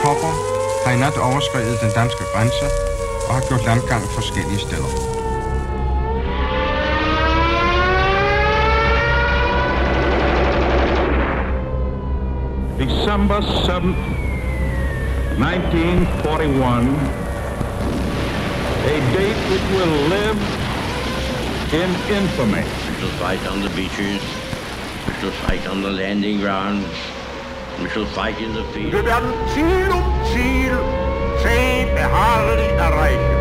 tropper har i nat overskrevet den danske grænse og har gjort landgang forskellige steder. December 7th, 1941, a date which will live in infamy. We shall fight on the beaches. We shall fight on the landing grounds. Wir werden Ziel um Ziel zäh beharrlich erreichen.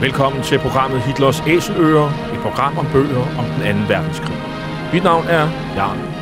Velkommen til programmet Hitlers Æseløer, et program om bøger om den 2. verdenskrig. Mit navn er Jan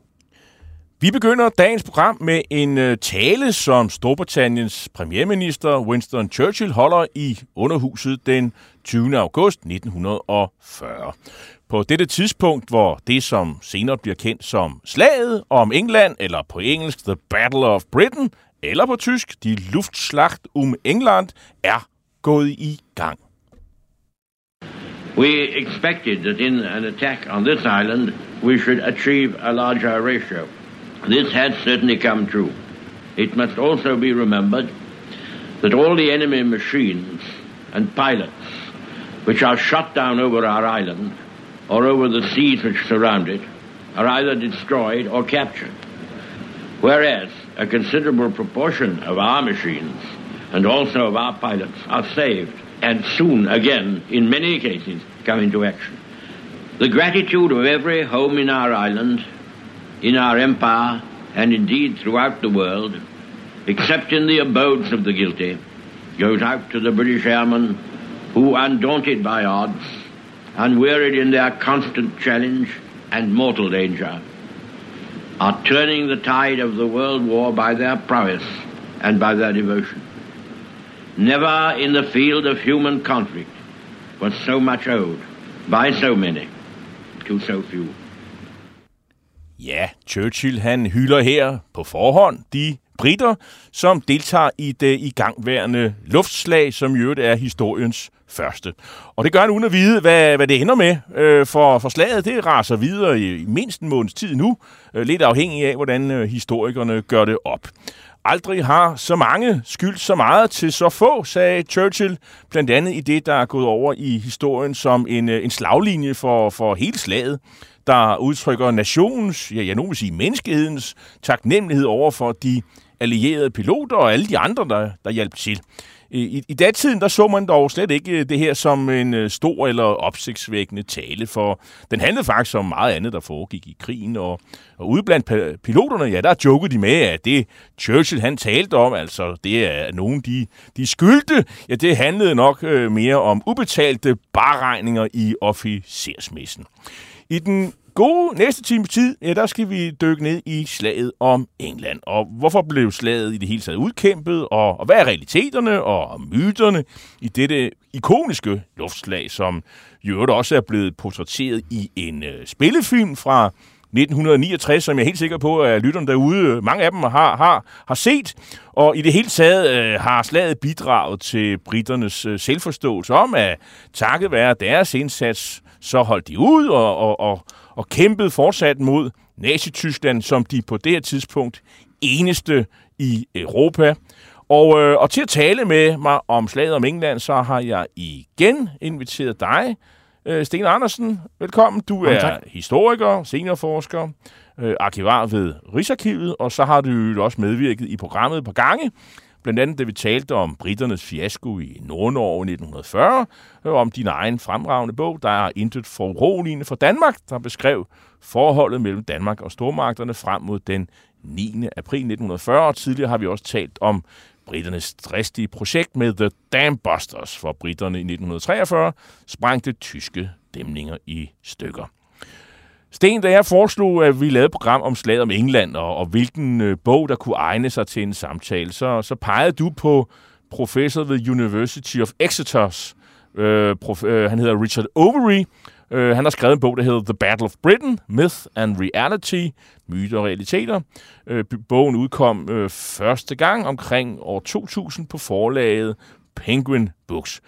Vi begynder dagens program med en øh, tale, som Storbritanniens premierminister Winston Churchill holder i underhuset den 20. august 1940. På dette tidspunkt, hvor det, som senere bliver kendt som slaget om England, eller på engelsk The Battle of Britain, eller på tysk Die Luftschlacht um England, er gået i gang. We expected that in an attack on this island, we should achieve a larger ratio. This had certainly come true. It must also be remembered that all the enemy machines and pilots which are shot down over our island or over the seas which surround it are either destroyed or captured. Whereas a considerable proportion of our machines and also of our pilots are saved and soon again, in many cases, come into action. The gratitude of every home in our island in our empire and indeed throughout the world, except in the abodes of the guilty, goes out to the British airmen who, undaunted by odds, unwearied in their constant challenge and mortal danger, are turning the tide of the world war by their prowess and by their devotion. Never in the field of human conflict was so much owed by so many to so few. Ja, Churchill han hylder her på forhånd de britter, som deltager i det igangværende luftslag, som i øvrigt er historiens første. Og det gør han uden at vide, hvad, hvad det ender med, øh, for, for slaget det raser videre i, i mindst en måneds tid nu, øh, lidt afhængig af, hvordan øh, historikerne gør det op. Aldrig har så mange skyldt så meget til så få, sagde Churchill, blandt andet i det, der er gået over i historien som en, øh, en slaglinje for, for hele slaget der udtrykker nationens, ja, jeg nu vil sige menneskehedens taknemmelighed over for de allierede piloter og alle de andre, der, der hjalp til. I, I datiden, der så man dog slet ikke øh, det her som en øh, stor eller opsigtsvækkende tale, for den handlede faktisk om meget andet, der foregik i krigen, og, og ude blandt piloterne, ja, der jokede de med, at det Churchill han talte om, altså det er nogen, de, de skyldte, ja, det handlede nok øh, mere om ubetalte barregninger i officersmessen. I den gode næste times tid, ja, der skal vi dykke ned i slaget om England. Og hvorfor blev slaget i det hele taget udkæmpet, og, og hvad er realiteterne og myterne i dette ikoniske luftslag, som i øvrigt også er blevet portrætteret i en øh, spillefilm fra 1969, som jeg er helt sikker på, at lytterne derude, øh, mange af dem har, har, har set. Og i det hele taget øh, har slaget bidraget til britternes øh, selvforståelse om, at takket være deres indsats, så holdt de ud og, og, og, og kæmpede fortsat mod Nazi-Tyskland, som de på det her tidspunkt eneste i Europa. Og, øh, og til at tale med mig om slaget om England, så har jeg igen inviteret dig, Øh, Sten Andersen, velkommen. Du er tak. historiker, seniorforsker, øh, arkivar ved Rigsarkivet, og så har du også medvirket i programmet et par gange. Blandt andet, da vi talte om britternes fiasko i Nordnorge 1940, og om din egen fremragende bog, der er intet foruroligende for Danmark, der beskrev forholdet mellem Danmark og stormagterne frem mod den 9. april 1940. Og tidligere har vi også talt om britternes dristige projekt med The Dam Busters, hvor britterne i 1943 sprængte tyske dæmninger i stykker. Sten, da jeg foreslog, at vi lavede et program om slaget om England, og, og hvilken øh, bog, der kunne egne sig til en samtale, så, så pegede du på professor ved University of Exeter's. Øh, prof, øh, han hedder Richard Overy. Øh, han har skrevet en bog, der hedder The Battle of Britain, Myth and Reality, myter og realiteter. Øh, bogen udkom øh, første gang omkring år 2000 på forlaget Penguin Books.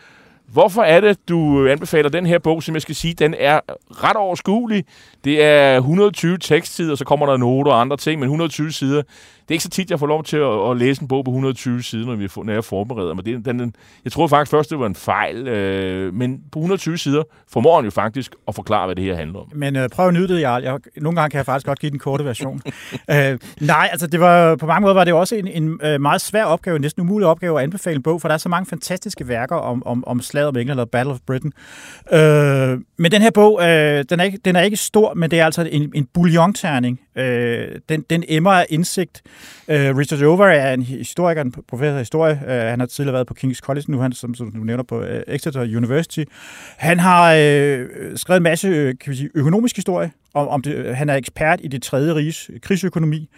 Hvorfor er det, du anbefaler den her bog, som jeg skal sige, den er ret overskuelig. Det er 120 tekstsider, så kommer der noter og andre ting, men 120 sider. Det er ikke så tit, jeg får lov til at, at læse en bog på 120 sider, når, vi når jeg forbereder mig. Det, den, den, jeg troede faktisk først, det var en fejl, øh, men på 120 sider formår han jo faktisk at forklare, hvad det her handler om. Men øh, prøv at nyde det, Jarl. Jeg, nogle gange kan jeg faktisk godt give den korte version. øh, nej, altså det var, på mange måder var det også en, en øh, meget svær opgave, næsten umulig opgave at anbefale en bog, for der er så mange fantastiske værker om, om, om slaget om England, eller Battle of Britain. Øh, men den her bog, øh, den, er ikke, den er ikke stor, men det er altså en, en bouillonterning. Øh, den, den emmer af indsigt. Øh, Richard Over er en historiker, en professor i historie. Øh, han har tidligere været på King's College, nu han, som, som du nævner, på øh, Exeter University. Han har øh, skrevet en masse øh, kan vi sige, økonomisk historie. Om, om det, øh, han er ekspert i det tredje riges krigsøkonomi.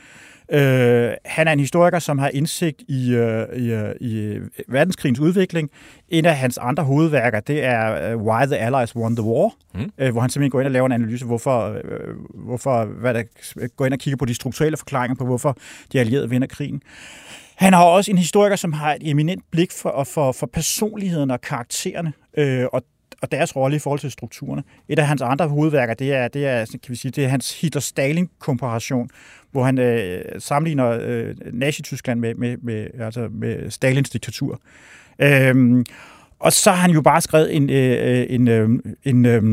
Øh, han er en historiker, som har indsigt i, øh, i, øh, i verdenskrigens udvikling. En af hans andre hovedværker, det er øh, Why the Allies Won the War, mm. øh, hvor han simpelthen går ind og laver en analyse, hvorfor, øh, hvorfor hvad der, går ind og kigger på de strukturelle forklaringer på, hvorfor de allierede vinder krigen. Han har også en historiker, som har et eminent blik for, for, for personligheden og karaktererne, øh, og og deres rolle i forhold til strukturerne. Et af hans andre hovedværker, det er, det er, kan vi sige, det er hans Hitler-Stalin-komparation, hvor han øh, sammenligner øh, Nazi-Tyskland med, med, med, altså med Stalins diktatur. Øhm, og så har han jo bare skrevet en, øh, øh, en, øh, en, øh,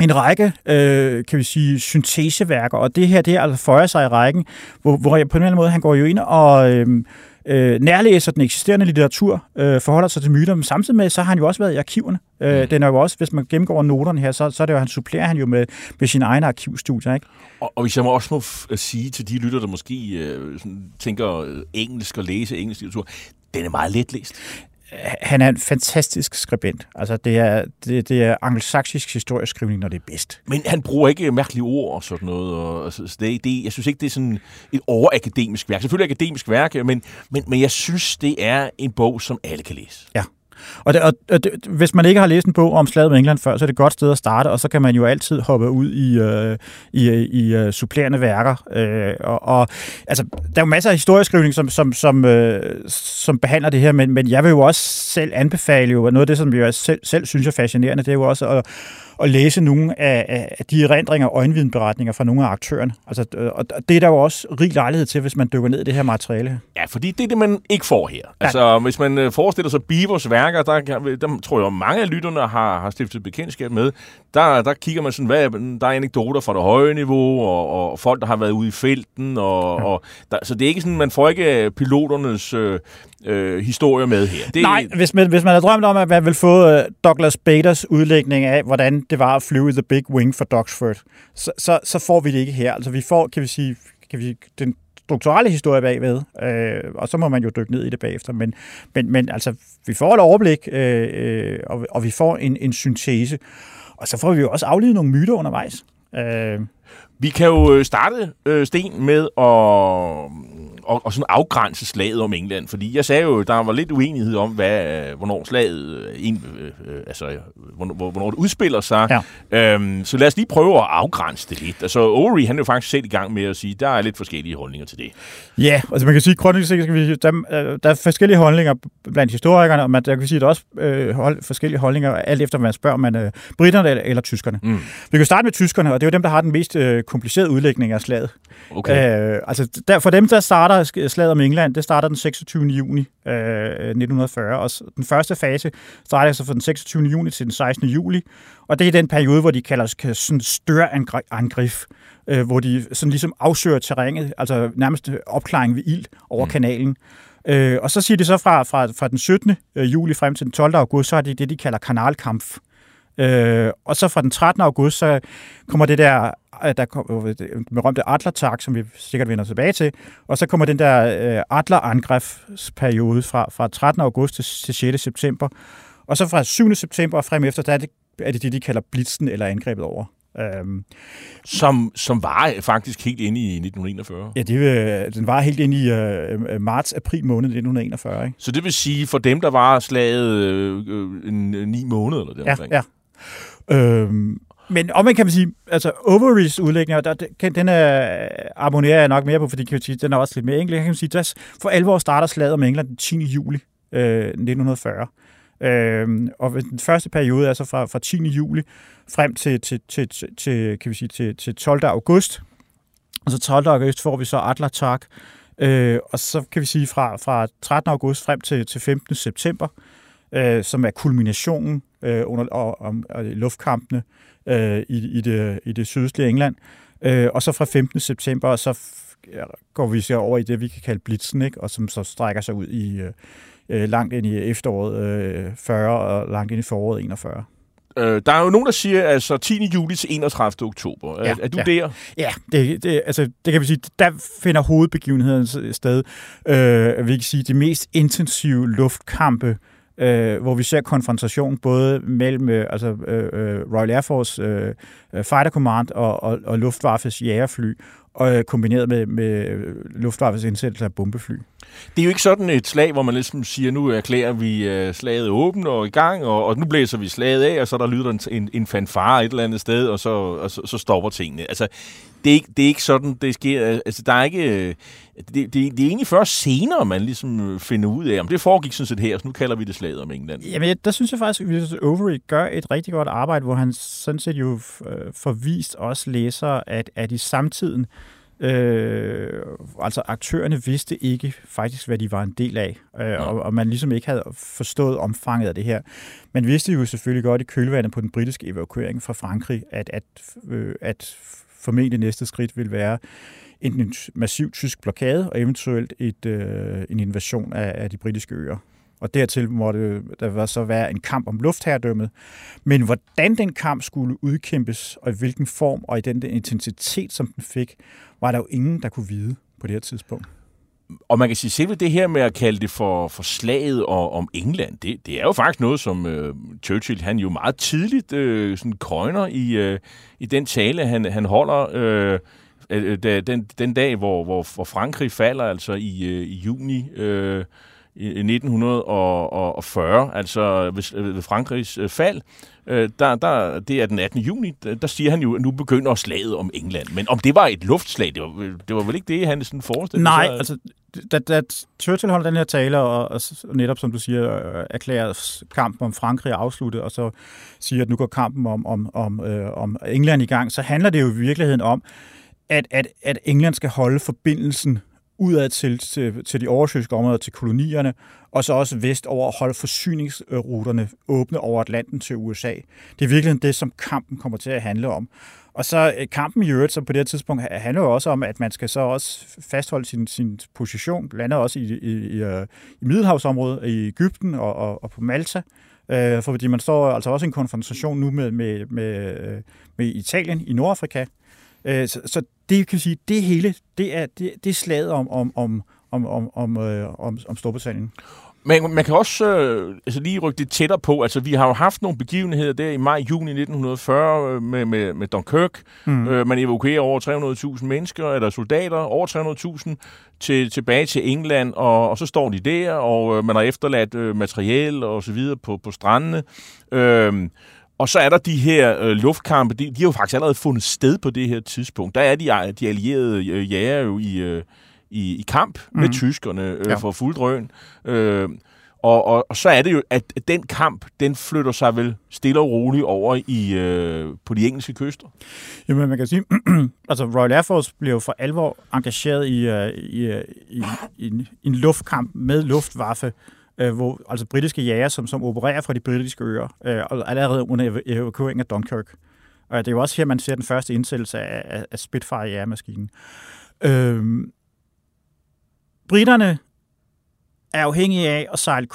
en række, øh, kan vi sige, synteseværker, og det her, det er altså føjer sig i rækken, hvor, hvor jeg på en eller anden måde, han går jo ind og øh, øh, nærlæser den eksisterende litteratur, øh, forholder sig til myter, men samtidig med, så har han jo også været i arkiverne. Øh, den er jo også, hvis man gennemgår noterne her, så, så er det jo, han supplerer han jo med, med sine egne arkivstudier, ikke? Og, og hvis jeg må også må f- sige til de lytter, der måske øh, sådan, tænker øh, engelsk og læse engelsk litteratur, den er meget letlæst. Han er en fantastisk skribent. Altså, det er, det, det er angelsaksisk historieskrivning, når det er bedst. Men han bruger ikke mærkelige ord og sådan noget. Og, altså, så det, det, jeg synes ikke, det er sådan et overakademisk værk. Selvfølgelig akademisk værk, men, men, men jeg synes, det er en bog, som alle kan læse. Ja. Og, det, og, og det, hvis man ikke har læst en bog om slaget med England før, så er det et godt sted at starte, og så kan man jo altid hoppe ud i, øh, i, i øh, supplerende værker. Øh, og, og altså, der er jo masser af historieskrivning, som, som, som, øh, som behandler det her, men, men jeg vil jo også selv anbefale jo, noget af det, som jeg selv, selv synes er fascinerende, det er jo også at, at læse nogle af, af de erindringer og øjenvidenberetninger fra nogle af aktørerne. Altså, og det er der jo også rig lejlighed til, hvis man dykker ned i det her materiale. Ja, fordi det er det, man ikke får her. Altså, hvis man øh, forestiller sig Bivers værker, der, der tror jeg, mange af lytterne har, har stiftet bekendtskab med. Der, der kigger man sådan, hvad, der er anekdoter fra det høje niveau, og, og folk, der har været ude i felten. Og, ja. og der, så det er ikke sådan, man får ikke piloternes øh, øh, historie med her. Det, Nej, hvis man, hvis man havde drømt om, at man ville få uh, Douglas Baders udlægning af, hvordan det var at flyve i The Big Wing for Doxford, så, så, så får vi det ikke her. Altså vi får, kan vi sige, kan vi den strukturelle historie bagved, øh, og så må man jo dykke ned i det bagefter. Men, men, men altså, vi får et overblik, øh, øh, og, og vi får en, en syntese. Og så får vi jo også aflevet nogle myter undervejs. Øh, Vi kan jo øh, starte, øh, Sten, med at og, og sådan afgrænse slaget om England. Fordi jeg sagde jo, der var lidt uenighed om, hvad, øh, hvornår slaget, øh, en, øh, øh, altså, hvornår, hvornår det udspiller sig. Ja. Øhm, så lad os lige prøve at afgrænse det lidt. Altså, Ori, han er jo faktisk selv i gang med at sige, der er lidt forskellige holdninger til det. Ja, altså man kan sige, vi, der, der er forskellige holdninger blandt historikerne, og man, der kan sige, at der er også øh, hold, forskellige holdninger, alt efter man spørger, om man øh, britterne eller, eller tyskerne. Mm. Vi kan starte med tyskerne, og det er jo dem, der har den mest øh, komplicerede udlægning af slaget. Okay. Øh, altså der, for dem, der starter starter slaget om England, det starter den 26. juni øh, 1940, og den første fase starter altså fra den 26. juni til den 16. juli, og det er den periode, hvor de kalder sådan størangreb, øh, hvor de sådan ligesom afsøger terrænet, altså nærmest opklaring ved ild over mm. kanalen. Øh, og så siger de så fra, fra, fra den 17. juli frem til den 12. august, så er det det, de kalder kanalkamp. Øh, og så fra den 13. august, så kommer det der, der kommer det berømte Adler-tag, som vi sikkert vender tilbage til, og så kommer den der øh, Adler-angrebsperiode fra, fra 13. august til, til 6. september. Og så fra 7. september og frem efter, der er det, er det det, de kalder blitzen eller angrebet over. Øhm, som, som var faktisk helt inde i 1941. Ja, det, øh, den var helt inde i øh, marts-april måned 1941. Ikke? Så det vil sige, for dem, der var slaget øh, øh, en, ni måneder eller det ja. Ja, Øhm, men om man kan man sige, altså Overys udlægning, der, den, den er, abonnerer jeg nok mere på, fordi kan sige, den er også lidt mere enkel. Jeg kan sige, der for alvor starter slaget om England den 10. juli øh, 1940. Øh, og den første periode er så fra, fra 10. juli frem til, til, til, til, kan vi sige, til, til 12. august. Og så 12. august får vi så Adler-Tag, øh, og så kan vi sige fra, fra 13. august frem til, til 15. september, øh, som er kulminationen øh, under og, og, og luftkampene øh, i, i, det, i det sydøstlige England. Øh, og så fra 15. september, så går vi så over i det, vi kan kalde blitzen, ikke? og som så strækker sig ud i øh, øh langt ind i efteråret øh, 40 og langt ind i foråret 41. Øh, der er jo nogen, der siger altså 10. juli til 31. oktober. Ja, er, er du ja. der? Ja, det, det, altså, det kan vi sige, der finder hovedbegivenheden sted. Øh, vi kan sige, de mest intensive luftkampe øh, hvor vi ser konfrontation både mellem øh, altså, øh, øh Royal Air Force øh, øh, Fighter Command og, og, og Luftwaffes jægerfly, og øh, kombineret med, med Luftwaffes indsættelse af bombefly. Det er jo ikke sådan et slag, hvor man ligesom siger, nu erklærer vi slaget åbent og i gang, og, og nu blæser vi slaget af, og så der lyder en, en, en fanfare et eller andet sted, og så, og så, så stopper tingene. Altså, det er, ikke, det er ikke sådan, det sker. Altså, der er ikke... Det, det, det er egentlig først senere, man ligesom finder ud af, om det foregik sådan set her, så nu kalder vi det slaget om England. Jamen, der synes jeg faktisk, at Overy gør et rigtig godt arbejde, hvor han sådan set jo øh, forvist også læser, at, at i samtiden, Øh, altså aktørerne vidste ikke faktisk, hvad de var en del af, øh, ja. og, og man ligesom ikke havde forstået omfanget af det her. Man vidste jo selvfølgelig godt i kølvandet på den britiske evakuering fra Frankrig, at, at, øh, at formentlig næste skridt vil være enten en massiv tysk blokade og eventuelt et, øh, en invasion af, af de britiske øer. Og dertil måtte der så være en kamp om luftherredømmet. Men hvordan den kamp skulle udkæmpes, og i hvilken form, og i den, den intensitet, som den fik, var der jo ingen, der kunne vide på det her tidspunkt. Og man kan sige, selv det her med at kalde det for, for slaget og, om England, det, det er jo faktisk noget, som øh, Churchill han jo meget tidligt øh, sådan krøjner i, øh, i den tale, han, han holder øh, øh, den, den dag, hvor, hvor, hvor Frankrig falder, altså i, øh, i juni øh, 1940, altså ved, øh, ved Frankrigs øh, fald, øh, der, der, det er den 18. juni, der siger han jo, at nu begynder slaget om England. Men om det var et luftslag, det var, det var vel ikke det, han sådan forestillede Nej, sig? altså, da, da Churchill holder den her tale, og, og, og netop, som du siger, øh, erklærer kampen om Frankrig afsluttet, og så siger, at nu går kampen om, om, om, øh, om England i gang, så handler det jo i virkeligheden om, at, at, at England skal holde forbindelsen udad til, til, til de oversøiske områder, til kolonierne, og så også vest over at holde forsyningsruterne åbne over Atlanten til USA. Det er virkelig det, som kampen kommer til at handle om. Og så øh, kampen i øvrigt, så på det her tidspunkt, handler jo også om, at man skal så også fastholde sin, sin position, blandt andet også i, i, i, øh, i Middelhavsområdet, i Ægypten og, og, og på Malta, øh, fordi man står altså også i en konfrontation nu med, med, med, øh, med Italien i Nordafrika, Øh, så, så det kan sige, det hele, det er, det, det er slaget om, om, om, om, om, om, øh, om, om Storbritannien. Men man kan også øh, altså lige rykke det tættere på. Altså, vi har jo haft nogle begivenheder der i maj-juni 1940 øh, med, med, med Dunkirk. Mm. Øh, man evakuerer over 300.000 mennesker, eller soldater, over 300.000 til, tilbage til England, og, og så står de der, og øh, man har efterladt øh, materiel og så videre på, på strandene. Øh, og så er der de her øh, luftkampe, de, de har jo faktisk allerede fundet sted på det her tidspunkt. Der er de, de allierede øh, jæger jo i, øh, i, i kamp mm. med mhm. tyskerne øh, ja. for fuld drøn. Øh, Og, og, og så er det jo, at den kamp, den flytter sig vel stille og roligt over i øh, på de engelske kyster. Jamen, man kan sige, altså Royal Air Force blev jo for alvor engageret i, uh, i, uh, i, i, en, i en luftkamp med luftwaffe, øh, hvor altså britiske jæger, som, som opererer fra de britiske øer, øh, og allerede under evakueringen af Dunkirk. Og det er jo også her, man ser den første indsættelse af, af Spitfire-jægermaskinen. Uh, øhm, Britterne er afhængige af at sejle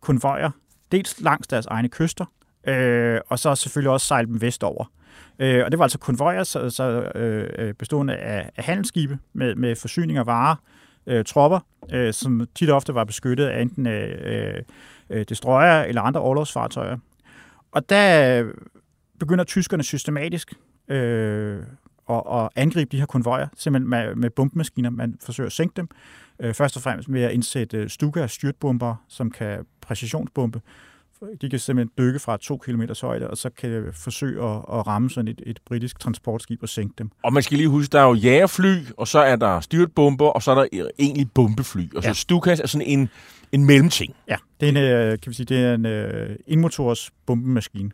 konvojer, dels langs deres egne kyster, øh, og så selvfølgelig også sejle dem vestover. Øh, og det var altså konvojer så, så, øh, øh bestående af, af handelsskibe med, med forsyninger og varer, øh, tropper, øh, som tit og ofte var beskyttet af enten øh, øh, destroyer eller andre overlovsfartøjer. Og der øh, begynder tyskerne systematisk øh, at, at angribe de her konvojer, simpelthen med, med bombemaskiner. Man forsøger at sænke dem. Øh, først og fremmest med at indsætte øh, Stuka styrtbomber, som kan præcisionsbombe. De kan simpelthen dykke fra to km højde, og så kan forsøge at, at ramme sådan et, et britisk transportskib og sænke dem. Og man skal lige huske, der er jo jægerfly, og så er der styrtbomber, og så er der egentlig bombefly. Og så ja. Stukas er sådan en, en mellemting. Ja, det er en, øh, kan vi sige, det er en uh, indmotors bombemaskine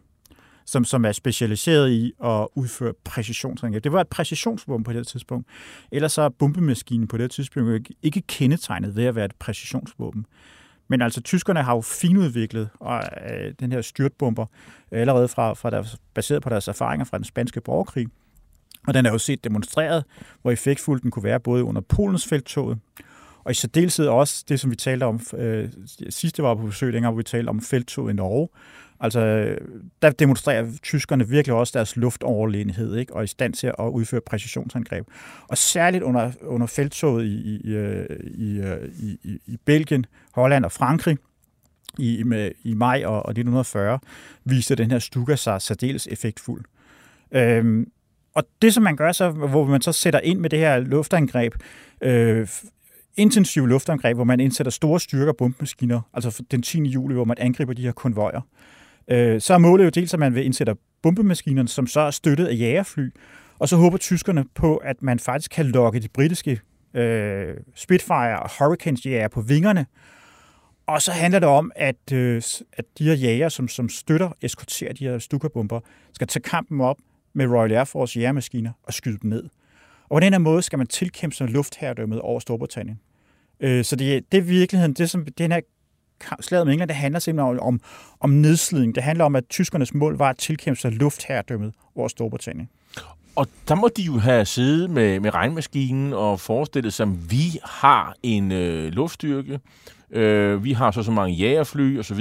som, som er specialiseret i at udføre præcisionsangreb. Det var et præcisionsvåben på det tidspunkt. Ellers så er bombemaskinen på det tidspunkt ikke kendetegnet ved at være et præcisionsvåben. Men altså, tyskerne har jo finudviklet og, øh, den her styrtbomber øh, allerede fra, fra deres, baseret på deres erfaringer fra den spanske borgerkrig. Og den er jo set demonstreret, hvor effektfuld den kunne være både under Polens felttoget, og i særdeleshed også det, som vi talte om øh, sidste var på besøg, dengang hvor vi talte om felttoget i Norge, Altså, der demonstrerer tyskerne virkelig også deres luftoverlegenhed, ikke? og i stand til at udføre præcisionsangreb. Og særligt under, under feltoget i, i, i, øh, øh, i, i, i Belgien, Holland og Frankrig, i, med, i maj og, og 1940, viste den her Stuka sig særdeles effektfuld. Øhm, og det, som man gør så, hvor man så sætter ind med det her luftangreb, øh, intensiv luftangreb, hvor man indsætter store styrker bombemaskiner, altså den 10. juli, hvor man angriber de her konvojer, øh, så er målet jo dels, at man vil indsætte bombemaskinerne, som så er støttet af jægerfly, og så håber tyskerne på, at man faktisk kan lokke de britiske øh, Spitfire og Hurricanes jæger på vingerne, og så handler det om, at, øh, at de her jæger, som, som støtter, eskorterer de her stukkerbomber, skal tage kampen op med Royal Air Force jægermaskiner og skyde dem ned. Og på den her måde skal man tilkæmpe sig luftherredømmet over Storbritannien. Øh, så det, det er virkeligheden, det som den her slaget med England, det handler simpelthen om, om nedslidning. Det handler om, at tyskernes mål var at tilkæmpe sig luftherredømmet over Storbritannien. Og der må de jo have siddet med, med regnmaskinen og forestillet sig, at vi har en øh, luftstyrke, øh, vi har så så mange jægerfly osv.,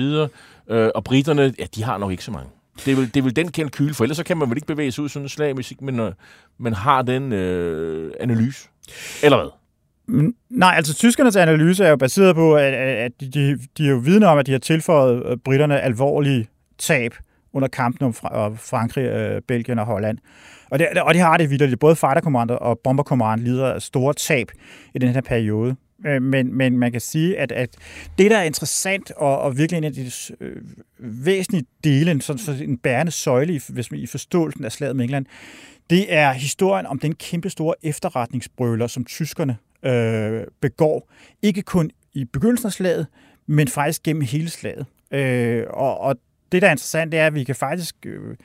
øh, og britterne, ja, de har nok ikke så mange. Det er vel, det er vel den kalkyl, for ellers så kan man vel ikke bevæge sig ud sådan en slag, hvis ikke man, øh, man har den øh, analyse. Eller hvad? Nej, altså tyskernes analyse er jo baseret på, at, at de, de er jo vidne om, at de har tilføjet øh, britterne alvorlige tab under kampen om Frankrig, øh, Belgien og Holland. Og det, og det har det vildt. Både Fighter Command og Bomber Command lider af store tab i den her periode. Øh, men, men man kan sige, at, at det, der er interessant og, og virkelig en af de øh, væsentlige dele, en, sådan, en bærende søjle i, hvis man, i forståelsen af slaget med England, det er historien om den kæmpe store efterretningsbrøler, som tyskerne øh, begår. Ikke kun i begyndelsen af slaget, men faktisk gennem hele slaget. Øh, og, og det, der er interessant, det er, at vi kan faktisk øh,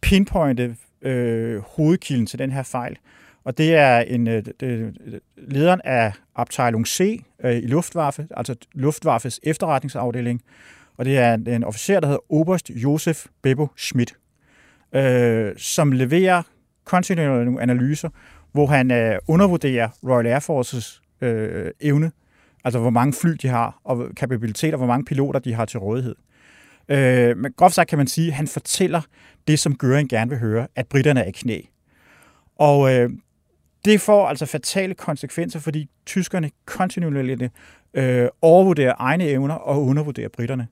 pinpointe øh, hovedkilden til den her fejl. Og det er en øh, det, lederen af Abteilung C øh, i Luftwaffe, altså Luftwaffes efterretningsafdeling. Og det er en officer, der hedder Oberst Josef Bebo Schmidt, øh, som leverer kontinuerlige analyser hvor han øh, undervurderer Royal Air Forces øh, evne, altså hvor mange fly de har, og kapabilitet, og hvor mange piloter de har til rådighed. Øh, men groft sagt kan man sige, at han fortæller det, som Göring gerne vil høre, at britterne er i knæ. Og øh, det får altså fatale konsekvenser, fordi tyskerne kontinuerligt øh, overvurderer egne evner og undervurderer britterne.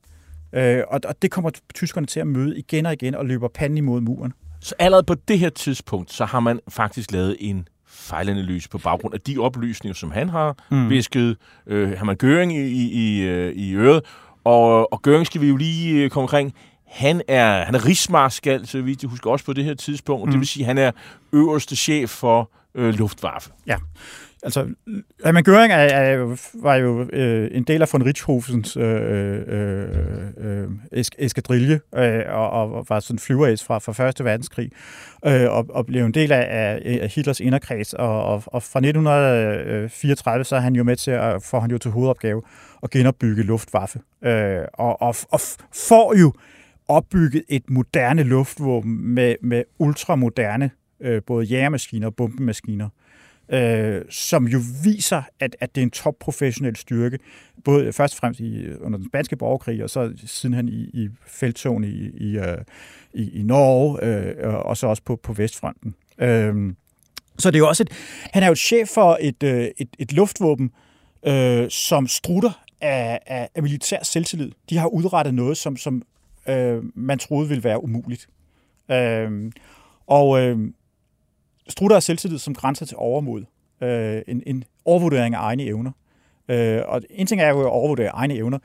Øh, og, og det kommer tyskerne til at møde igen og igen og løber panden imod muren. Så allerede på det her tidspunkt, så har man faktisk lavet en fejlanalyse på baggrund af de oplysninger, som han har mm. visket øh, man Göring i, i, i, øh, i øret. Og, og Göring skal vi jo lige øh, komme omkring. Han er, han er rigsmarskal, så vidt jeg husker også på det her tidspunkt. Mm. Det vil sige, at han er øverste chef for øh, Luftwaffe. Ja altså, Hermann Göring er, er jo, var jo øh, en del af von Richthofens øh, øh, øh, eskadrille, øh, og, og var sådan flyveræs fra, fra Første Verdenskrig, øh, og, og blev en del af, af Hitlers inderkreds, og, og, og fra 1934 så er han jo med til at få han jo til hovedopgave at genopbygge Luftwaffe, øh, og, og, og får jo opbygget et moderne luftvåben med, med ultramoderne øh, både jægermaskiner og bombemaskiner. øh, øh, som jo viser, at, at det er en topprofessionel styrke, både først og fremmest i, under den spanske borgerkrig, og så sidenhen i, i felttogen i, i, øh, i, i Norge, øh, og så også på, på Vestfronten. Øh, så det er jo også et, han er jo chef for et, øh, et, et luftvåben, øh, som strutter af, af, af militær selvtillid. De har udrettet noget, som, som øh, man troede ville være umuligt. Øh, og øh, strutter af selvtillid som grænser til overmod. Øh, en, en overvurdering af egne evner. Øh, og en ting er jo at overvurdere egne evner,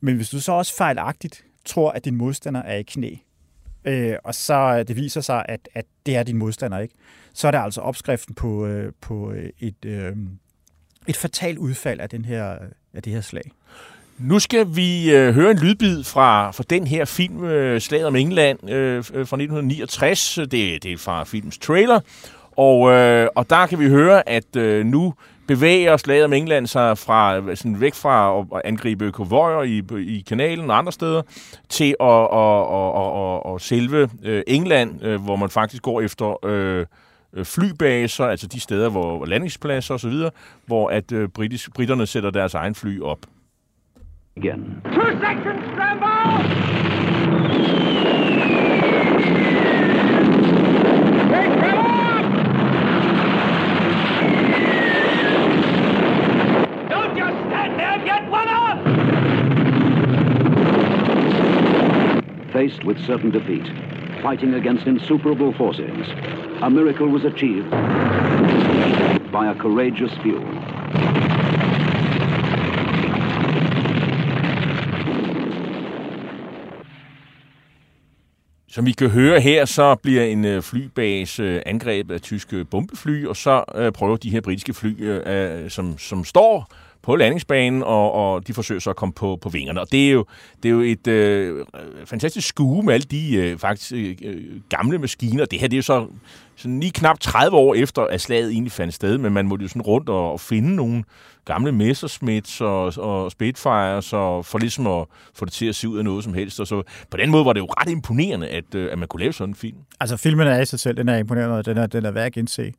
men hvis du så også fejlagtigt tror, at din modstander er i knæ, øh, og så det viser sig, at, at det er din modstander ikke, så er det altså opskriften på, øh, på et, øh, et fatalt udfald af, den her, af det her slag. Nu skal vi øh, høre en lydbid fra, fra den her film, øh, Slaget om England, øh, øh fra 1969. Det, det er fra filmens trailer. Og, øh, og der kan vi høre, at øh, nu bevæger slaget om England sig fra, sådan væk fra at angribe konvojer i, i kanalen og andre steder, til at, at, at, at, at selve øh, England, øh, hvor man faktisk går efter øh, flybaser, altså de steder, hvor landingspladser osv., hvor at øh, britisk, britterne sætter deres egen fly op. Again. Two sections, scramble! Take cover! Don't just stand there, get one up! Faced with certain defeat, fighting against insuperable forces, a miracle was achieved by a courageous few. Som I kan høre her, så bliver en øh, flybase øh, angrebet af tyske bombefly, og så øh, prøver de her britiske fly, øh, som, som står på landingsbanen, og, og de forsøger så at komme på, på vingerne. Og det er jo, det er jo et øh, fantastisk skue med alle de øh, faktisk øh, øh gamle maskiner. Det her det er jo så sådan lige knap 30 år efter, at slaget egentlig fandt sted, men man måtte jo sådan rundt og, og finde nogle gamle Messerschmitts og, og Spitfires, og for ligesom at få det til at se ud af noget som helst. Og så på den måde var det jo ret imponerende, at, øh, at man kunne lave sådan en film. Altså filmen er i sig selv, den er imponerende, og den er, den er værd at gense.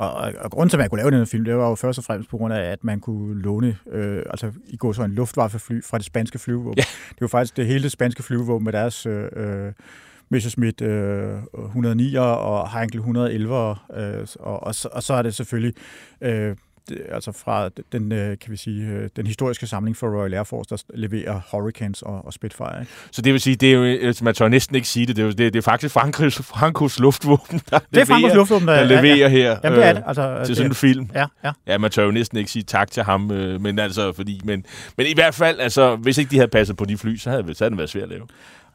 Og, og, og grunden til, at man kunne lave den her film, det var jo først og fremmest på grund af, at man kunne låne, øh, altså i går så en luftwaffefly fra det spanske flyvåben. Ja. Det var faktisk det hele det spanske flyvåben med deres øh, Messerschmitt øh, 109 og Heinkel 111, øh, og, og, så, og så er det selvfølgelig øh, altså fra den, øh, kan vi sige, øh, den historiske samling for Royal Air Force, der leverer Hurricanes og, og Spitfire. Ikke? Så det vil sige, det er jo, altså, man tør næsten ikke sige det, det er, det, det er faktisk Frankrigs, Frankrigs luftvåben, der det er Frankrigs luftvåben, der, der leverer ja, ja. her Jamen, det er det. Altså, til sådan en film. Ja, ja. ja, man tør jo næsten ikke sige tak til ham, men altså, fordi, men, men i hvert fald, altså, hvis ikke de havde passet på de fly, så havde, så havde den været svært at lave.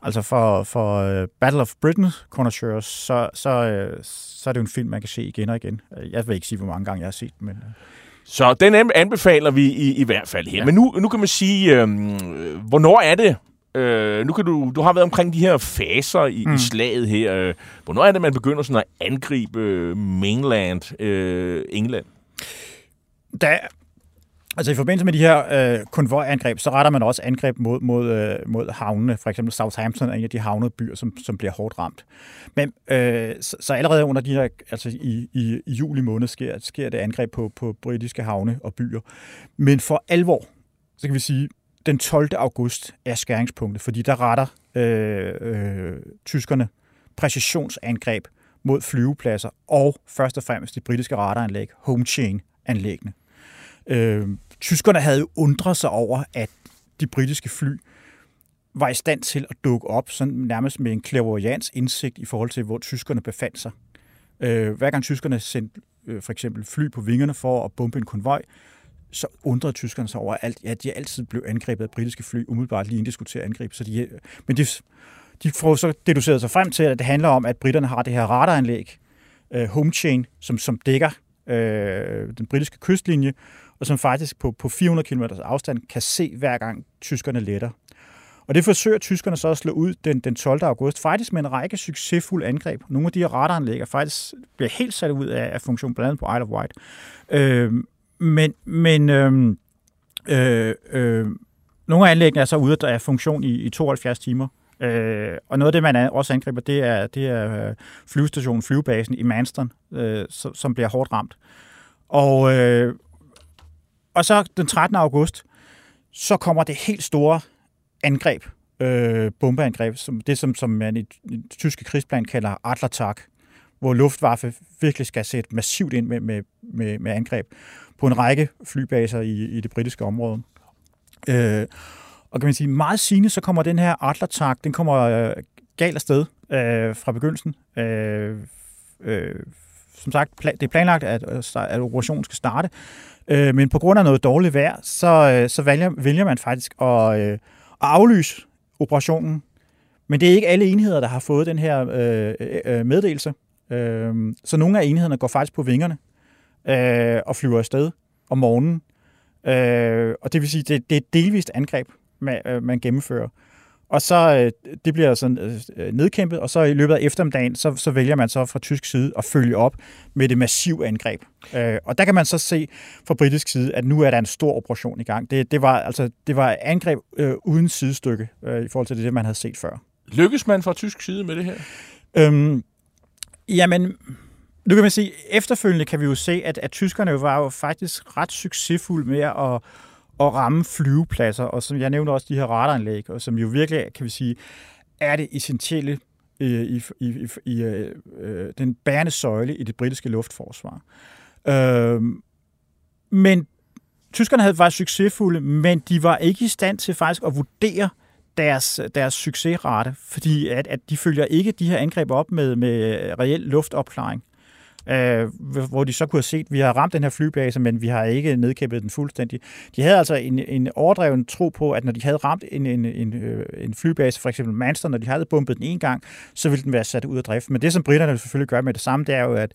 Altså for, for Battle of Britain, Connoisseurs, så, så, så er det jo en film, man kan se igen og igen. Jeg vil ikke sige, hvor mange gange jeg har set den, men... Så den anbefaler vi i, i hvert fald her. Ja. Men nu, nu kan man sige, øh, hvornår er det? Øh, nu kan du, du har været omkring de her faser i, mm. i slaget her. Øh, hvornår er det, man begynder sådan at angribe mainland øh, England? Da, Altså i forbindelse med de her øh, konvojangreb, så retter man også angreb mod, mod, øh, mod havnene. For eksempel Southampton er en af de havnebyer, som, som bliver hårdt ramt. Men øh, så, så allerede under de her, altså i, i, i juli måned sker, sker det angreb på, på britiske havne og byer. Men for alvor, så kan vi sige, den 12. august er skæringspunktet, fordi der retter øh, øh, tyskerne præcisionsangreb mod flyvepladser og først og fremmest de britiske radaranlæg, home chain anlæggene. Øh, tyskerne havde undret sig over, at de britiske fly var i stand til at dukke op sådan nærmest med en clairvoyance indsigt i forhold til, hvor tyskerne befandt sig. Øh, hver gang tyskerne sendte øh, for eksempel fly på vingerne for at bombe en konvoj, så undrede tyskerne sig over, at ja, de altid blev angrebet af britiske fly, umiddelbart lige inden de skulle til at angribe. Så de, øh, men de, de får så deduceret sig frem til, at det handler om, at britterne har det her radaranlæg, øh, home chain, som, som dækker øh, den britiske kystlinje, og som faktisk på, på 400 km afstand kan se hver gang tyskerne letter. Og det forsøger tyskerne så at slå ud den, den 12. august, faktisk med en række succesfulde angreb. Nogle af de her radaranlæg er faktisk bliver helt sat ud af, af funktion, blandt andet på Isle of Wight. Øh, men men øh, øh, øh, nogle af anlæggene er så ude af funktion i, i 72 timer. Øh, og noget af det, man også angriber, det er, det er øh, flyvestationen, flyvebasen i Manston, øh, som bliver hårdt ramt. Og, øh, og så den 13. august, så kommer det helt store angreb, øh, bombeangreb, som, det som, som man i, den tyske krigsplan kalder Adlertag, hvor Luftwaffe virkelig skal sætte massivt ind med, med, med, med angreb på en række flybaser i, i det britiske område. Øh, og kan man sige, meget sigende, så kommer den her Adlertag, den kommer øh, galt afsted øh, fra begyndelsen. Øh, øh, som sagt, det er planlagt, at, at operationen skal starte, øh, men på grund af noget dårligt vejr, så, øh, så vælger, vælger man faktisk at, øh, at aflyse operationen. Men det er ikke alle enheder, der har fået den her øh, øh, øh meddelelse. Øh, så nogle af enhederne går faktisk på vingerne øh, og flyver afsted om morgenen. Øh, og det vil sige, det, det er et delvist angreb, man, øh, man gennemfører. Og så øh, det bliver så øh, nedkæmpet, og så i løbet af eftermiddagen, så, så vælger man så fra tysk side at følge op med det massive angreb. Øh, og der kan man så se fra britisk side, at nu er der en stor operation i gang. Det, det var altså det var angreb øh, uden sidestykke øh, i forhold til det, man havde set før. Lykkes man fra tysk side med det her? Øhm, jamen, nu kan man sige, efterfølgende kan vi jo se, at, at tyskerne jo var jo faktisk ret succesfulde med at at ramme flyvepladser, og som jeg nævnte også de her radaranlæg, og som jo virkelig, kan vi sige, er det essentielle i, i, i, i, i øh, den bærende søjle i det britiske luftforsvar. Øh, men tyskerne havde været succesfulde, men de var ikke i stand til faktisk at vurdere deres, deres succesrate, fordi at, at de følger ikke de her angreb op med, med reel luftopklaring øh, hvor de så kunne have set, at vi har ramt den her flybase, men vi har ikke nedkæmpet den fuldstændig. De havde altså en, en overdreven tro på, at når de havde ramt en, en, en, øh, en flybase, for eksempel Manchester, når de havde bombet den en gang, så ville den være sat ud af drift. Men det, som britterne selvfølgelig gør med det samme, det er jo, at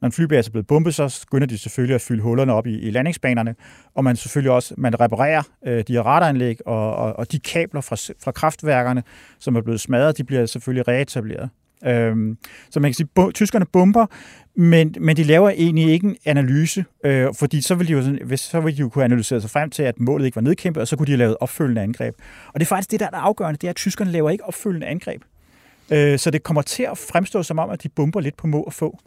når en flybase er blevet bombet, så skynder de selvfølgelig at fylde hullerne op i, i landingsbanerne, og man selvfølgelig også man reparerer øh, de her radaranlæg, og, og, og de kabler fra, fra kraftværkerne, som er blevet smadret, de bliver selvfølgelig reetableret. Øhm, så man kan sige, at tyskerne bomber, men, men de laver egentlig ikke en analyse, øh, fordi så ville, de jo, hvis, så ville de jo kunne analysere sig frem til, at målet ikke var nedkæmpet, og så kunne de have lavet opfølgende angreb. Og det er faktisk det, der er afgørende, det er, at tyskerne laver ikke opfølgende angreb. Øh, så det kommer til at fremstå som om, at de bomber lidt på må og få.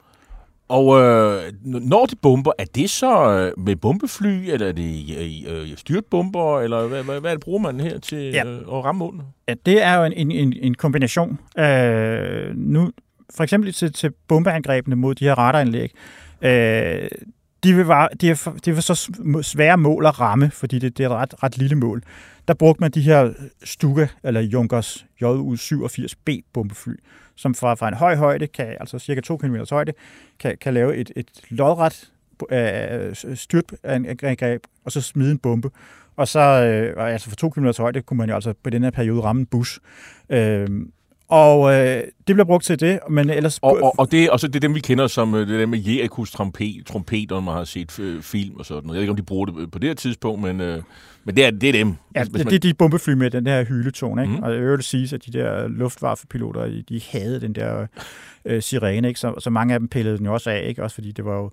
Og øh, når de bomber, er det så øh, med bombefly, eller er det øh, styrtbomber, eller hvad, hvad, hvad bruger man her til ja. øh, at ramme målene? Ja, det er jo en, en, en kombination. Øh, nu, for eksempel til, til bombeangrebene mod de her radaranlæg, øh, de vil, være, de, er, de vil så svære mål at ramme, fordi det, det er et ret, ret lille mål. Der brugte man de her Stuka, eller Junkers JU-87B bombefly, som fra, fra en høj højde, kan, altså cirka 2 km højde, kan, kan lave et, et lodret øh, styrtangreb, og så smide en bombe. Og så, øh, altså for 2 km højde, kunne man jo altså på den her periode ramme en bus. Øh, og øh, det bliver brugt til det, men ellers... Og, og, og, det, og så det er dem, vi kender som øh, det der med Jerichos trompet, trompeter, man har set øh, film og sådan noget. Jeg ved ikke, om de bruger det på det her tidspunkt, men, øh, men det, er, det er dem. Ja, hvis, det, man... det er de bombefly med den der hyletone, ikke? Mm. Og jeg vil sige, at de der luftvarfepiloter, de havde den der øh, sirene, ikke? Så, så mange af dem pillede den jo også af, ikke? Også fordi det var jo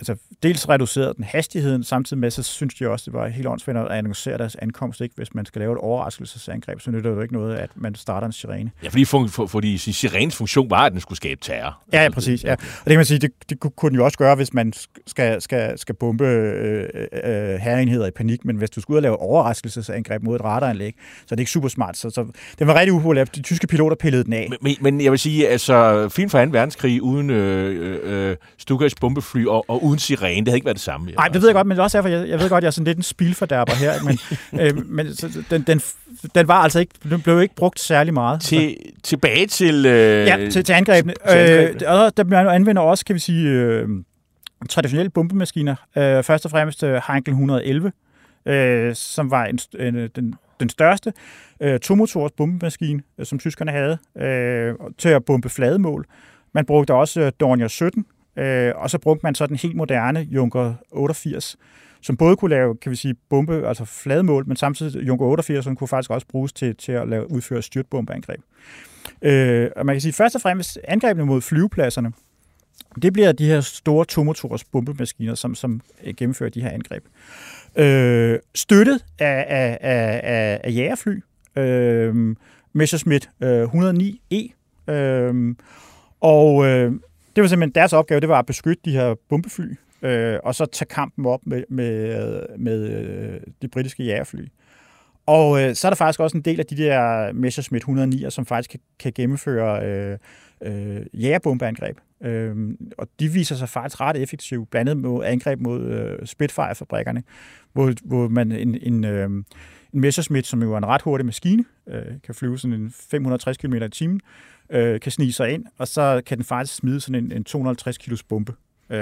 altså, dels reducerede den hastigheden, samtidig med, så synes de også, det var helt åndsvendt at annoncere deres ankomst, ikke? Hvis man skal lave et overraskelsesangreb, så nytter det jo ikke noget, at man starter en sirene. Ja, fordi, for, for, fordi sirenes funktion var, at den skulle skabe terror. Ja, ja præcis. Ja. Og det kan man sige, det, det kunne den jo også gøre, hvis man skal, skal, skal bombe øh, øh, herreenheder i panik, men hvis du skulle ud og lave overraskelsesangreb mod et radaranlæg, så er det ikke super smart. Så, så det var rigtig upopulær. De tyske piloter pillede den af. Men, men, men jeg vil sige, altså, film fra 2. verdenskrig uden øh, øh, Stukas bombefly og, og uden sirene, det havde ikke været det samme. Nej, det ved jeg godt, men det er også derfor, jeg, jeg ved godt, jeg er sådan lidt en spilfordærber her, men, øh, men så, den, den, den var altså ikke, den blev ikke brugt særlig meget. Til, tilbage til... Øh, ja, til, til angrebene. Til, til angrebene. Øh, og der anvender også, kan vi sige, øh, traditionelle bombemaskiner. Øh, først og fremmest øh, Heinkel 111, øh, som var en, en, den, den største øh, tomotors bombemaskine, øh, som tyskerne havde, øh, til at bombe flademål. Man brugte også øh, Dornier 17, øh, og så brugte man så den helt moderne Junker 88, som både kunne lave, kan vi sige, bombe, altså fladmål, men samtidig Junker 88, som kunne faktisk også bruges til, til at lave, udføre styrtbombeangreb. Øh, og man kan sige, først og fremmest angrebene mod flyvepladserne, det bliver de her store tomotors bombemaskiner, som, som øh, gennemfører de her angreb. Øh, støttet af, af, af, af, af jægerfly, øh, Messerschmitt øh, 109E, e, øh, og øh, det var simpelthen deres opgave, det var at beskytte de her bombefly, øh, og så tage kampen op med, med, med øh, de britiske jægerfly. Og øh, så er der faktisk også en del af de der Messerschmitt 109, som faktisk kan, kan gennemføre øh, øh, jægerbombeangreb. Øh, og de viser sig faktisk ret effektive, blandt andet mod angreb mod øh, Spitfire-fabrikkerne, hvor, hvor man en, en, øh, en Messerschmitt, som jo er en ret hurtig maskine, øh, kan flyve sådan en 560 km i timen, øh, kan snige sig ind, og så kan den faktisk smide sådan en, en 250 kilos bombe. Øh,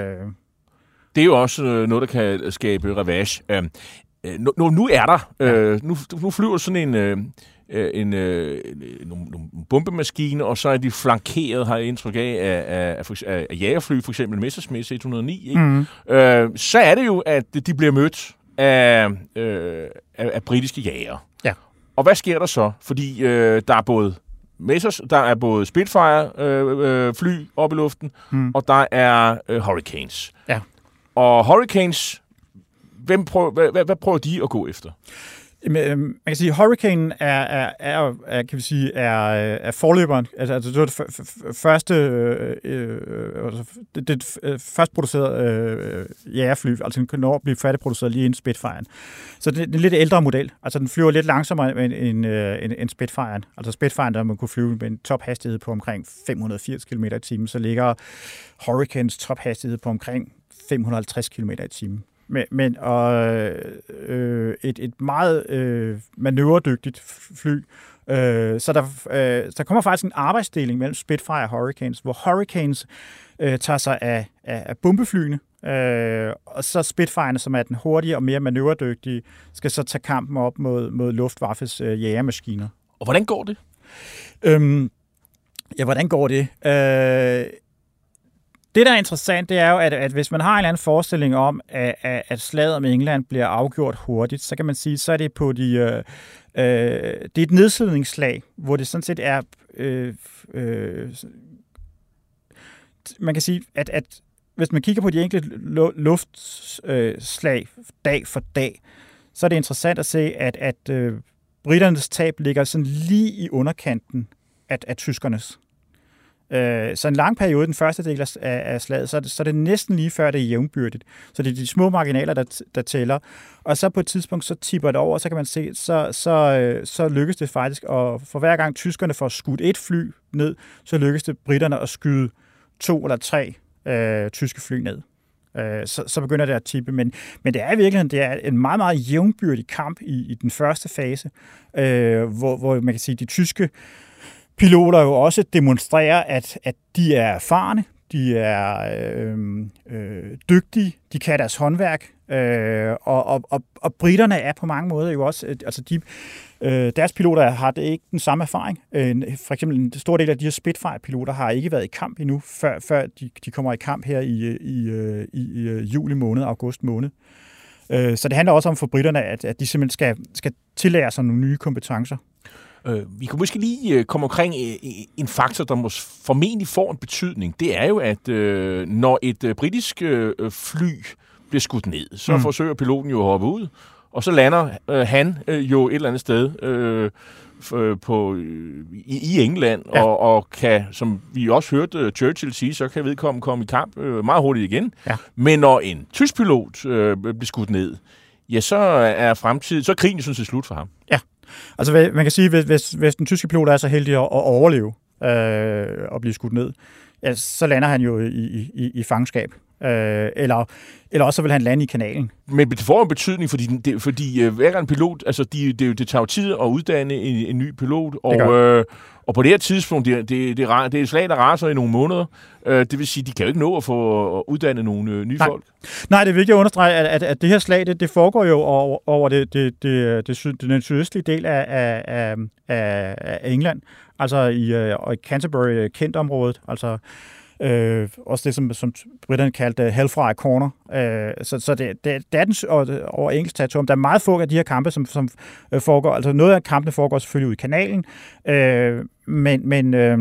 Det er jo også øh, noget, der kan skabe ravage. Øh, øh, nu, nu- er der, øh, nu, nu flyver sådan en, øh, øh, en, øh, nogle, nogle bombemaskiner, og så er de flankeret, har jeg indtryk af, af, af, af, af jagerfly, for eksempel Messerschmitt 109. Ikke? Mm. Øh, så er det jo, at de bliver mødt af, øh, af, af britiske jæger. Ja. Og hvad sker der så? Fordi øh, der er både Messers, der er både Spitfire øh, øh, fly op i luften, mm. og der er øh, Hurricanes. ja. Og Hurricanes, hvem prøver, hvad, hvad, hvad prøver de at gå efter? Øh, man kan sige, at Hurricane er, er, er, er, kan vi sige, er, øh, er forløberen. Altså, altså det var det første, øh, øh, altså, det, det først producerede øh, jægerfly, altså den kan nå at blive færdigproduceret lige inden Spitfire'en. Så det, det er en lidt ældre model. Altså den flyver lidt langsommere end, end, end, end Spitfire'en. Altså Spitfire'en, der man kunne flyve med en tophastighed på omkring 580 km i timen, så ligger Hurricanes tophastighed på omkring 550 km i timen. Men, men og, øh, et, et meget øh, manøvredygtigt fly. Øh, så der, øh, der kommer faktisk en arbejdsdeling mellem Spitfire og Hurricanes, hvor Hurricanes øh, tager sig af, af, af bombeflyene, øh, og så Spitfire'erne, som er den hurtige og mere manøvredygtige, skal så tage kampen op mod, mod Luftwaffes øh, jægermaskiner. Og hvordan går det? Øhm, ja, hvordan går det? Øh, det, der er interessant, det er jo, at, at hvis man har en eller anden forestilling om, at, at, at slaget om England bliver afgjort hurtigt, så kan man sige, så er det på de... Øh, øh, det er et nedslidningsslag, hvor det sådan set er... Øh, øh, man kan sige, at, at hvis man kigger på de enkelte lu- luftslag øh, dag for dag, så er det interessant at se, at, at øh, britternes tab ligger sådan lige i underkanten af, af tyskernes. Øh, så en lang periode, den første del af, af slaget, så er, det, så er det næsten lige før det er jævnbyrdigt. Så det er de små marginaler, der, der tæller. Og så på et tidspunkt, så tipper det over, så kan man se, så, så, øh, så lykkes det faktisk, og for hver gang tyskerne får skudt et fly ned, så lykkes det britterne at skyde to eller tre øh, tyske fly ned. Øh, så, så begynder det at tippe. Men, men det er i virkeligheden det er en meget, meget jævnbyrdig kamp i, i den første fase, øh, hvor, hvor man kan sige, at de tyske piloter jo også demonstrerer, at, at de er erfarne, de er øh, øh, dygtige, de kan deres håndværk, øh, og, og, og, og britterne er på mange måder jo også, øh, altså de, øh, deres piloter har det ikke den samme erfaring. Øh, for eksempel en stor del af de her Spitfire-piloter har ikke været i kamp endnu, før, før de, de kommer i kamp her i, i, øh, i, i øh, juli måned, august måned. Øh, så det handler også om for britterne, at, at de simpelthen skal, skal tillære sig nogle nye kompetencer. Øh, vi kan måske lige øh, komme omkring øh, en faktor, der mås formentlig får en betydning. Det er jo, at når et britisk fly bliver skudt ned, så mm. forsøger piloten jo at hoppe ud, og så lander øh, han øh, jo et eller andet sted øh, øh, på, øh, i, i England, Ja. og, og kan, som vi også hørte Churchill sige, så kan vedkommende komme i kamp øh, meget hurtigt igen. Ja. Men når en tysk pilot øh, bliver skudt ned, ja, så er fremtiden, så er krigen synes sådan set slut for ham. Ja, Altså, man kan sige, hvis, hvis, hvis den tyske pilot er så heldig at, at overleve øh, og blive skudt ned, ja, så lander han jo i, i, i, i fangenskab. Øh, eller, eller også så vil han lande i kanalen. Men det får en betydning, fordi, det, fordi øh, hver gang en pilot, altså de, det, det tager jo tid at uddanne en, en ny pilot, og, øh, og på det her tidspunkt, det, det, det, det er et slag, der raser i nogle måneder, øh, det vil sige, de kan jo ikke nå at få at uddanne nogle øh, nye Nej. folk. Nej, det er vigtigt at understrege, at, at, at det her slag, det, det foregår jo over, over det, det, det, det syd, den sydøstlige del af, af, af, af England, altså i, øh, og i Canterbury, Kent-området, altså Øh, også det, som, som britterne kaldte Hellfire Corner. Øh, så så det, det, det er den over engelsk territorium. Der er meget få af de her kampe, som, som øh, foregår. Altså noget af kampene foregår selvfølgelig ud i kanalen, øh, men, men øh,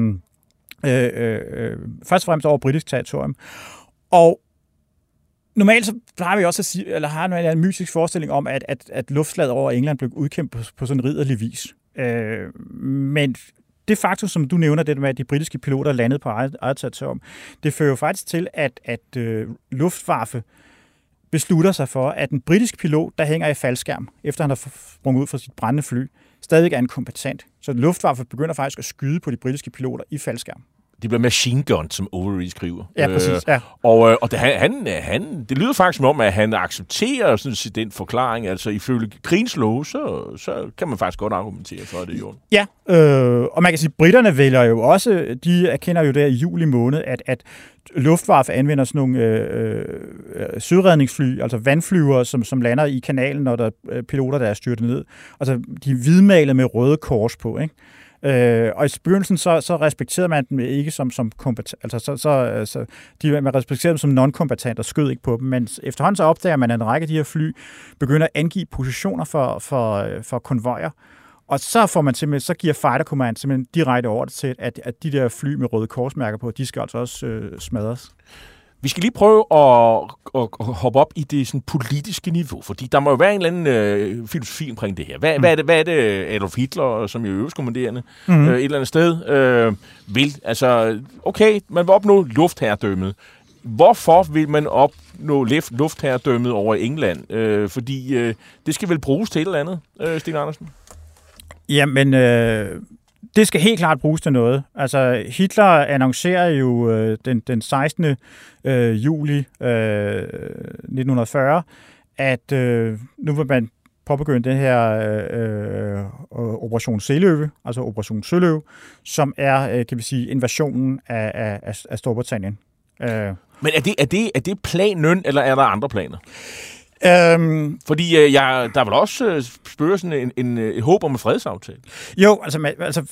øh, øh, øh, først og fremmest over britisk territorium. Og normalt så plejer vi også at sige, eller har en, en mytisk forestilling om, at, at, at luftslaget over England blev udkæmpet på, på sådan en ridderlig vis. Øh, men det faktum, som du nævner, det med, at de britiske piloter landede på eget, eget territorium, det fører jo faktisk til, at, at øh, Luftwaffe beslutter sig for, at en britisk pilot, der hænger i faldskærm, efter han har sprunget ud fra sit brændende fly, stadig er en kompetent. Så Luftwaffe begynder faktisk at skyde på de britiske piloter i faldskærm det bliver machine gun, som Overy skriver. Ja, præcis. Øh, ja. Og, øh, og det, han, han, det lyder faktisk som om, at han accepterer sådan, den forklaring. Altså ifølge krigens lov, så, så kan man faktisk godt argumentere for det, Jon. Ja, øh, og man kan sige, at britterne vælger jo også, de erkender jo der i juli måned, at, at Luftwaffe anvender sådan nogle øh, øh, søredningsfly, altså vandflyver, som, som lander i kanalen, når der er piloter, der er styrtet ned. Altså, de er hvidmalet med røde kors på, ikke? Øh, og i begyndelsen så, så respekterede man dem ikke som, som kompetent, altså så, så, øh, så de, man respekterede dem som non-kompetent og skød ikke på dem, men efterhånden så opdager man, at en række af de her fly begynder at angive positioner for, for, øh, for konvojer, og så får man simpelthen, så giver Fighter Command simpelthen direkte ordre til, at, at de der fly med røde korsmærker på, de skal altså også øh, smadres. Vi skal lige prøve at, at, at hoppe op i det sådan, politiske niveau, fordi der må jo være en eller anden øh, filosofi omkring det her. Hvad, mm. hvad, er det, hvad er det Adolf Hitler, som jo er øverstkommanderende mm. øh, et eller andet sted, øh, vil? Altså, okay, man vil opnå luftherredømmet. Hvorfor vil man opnå luftherredømmet over England? Øh, fordi øh, det skal vel bruges til et eller andet, øh, Sten Andersen? Jamen, øh, det skal helt klart bruges til noget. Altså, Hitler annoncerer jo øh, den, den 16. Øh, juli øh, 1940, at øh, nu vil man påbegynde den her øh, øh Operation Søløve, altså Operation Søløve, som er, øh, kan vi sige, invasionen af, af, af Storbritannien. Øh. Men er det, er, det, er det planen, eller er der andre planer? Øhm, Fordi øh, jeg, der var også øh, spørge sådan en, en, et håb om en fredsaftale. Jo, altså, altså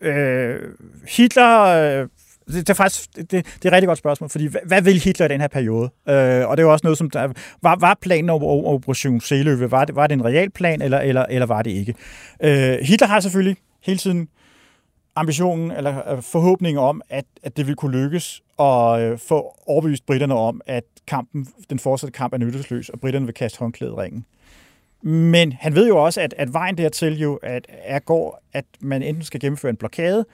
øh, Hitler... Øh, det, det er faktisk det, det er et rigtig godt spørgsmål, fordi hvad, hvad vil Hitler i den her periode? Øh, og det er jo også noget, som der, var, var planen over Operation Seeløve, var det, var det en real plan, eller, eller, eller var det ikke? Øh, Hitler har selvfølgelig hele tiden ambitionen eller øh, forhåbningen om, at, at det vil kunne lykkes at øh, få overbevist britterne om, at kampen, den fortsatte kamp er nyttesløs, og britterne vil kaste håndklædet ringen. Men han ved jo også, at, at vejen dertil jo at, er går, at man enten skal gennemføre en blokade,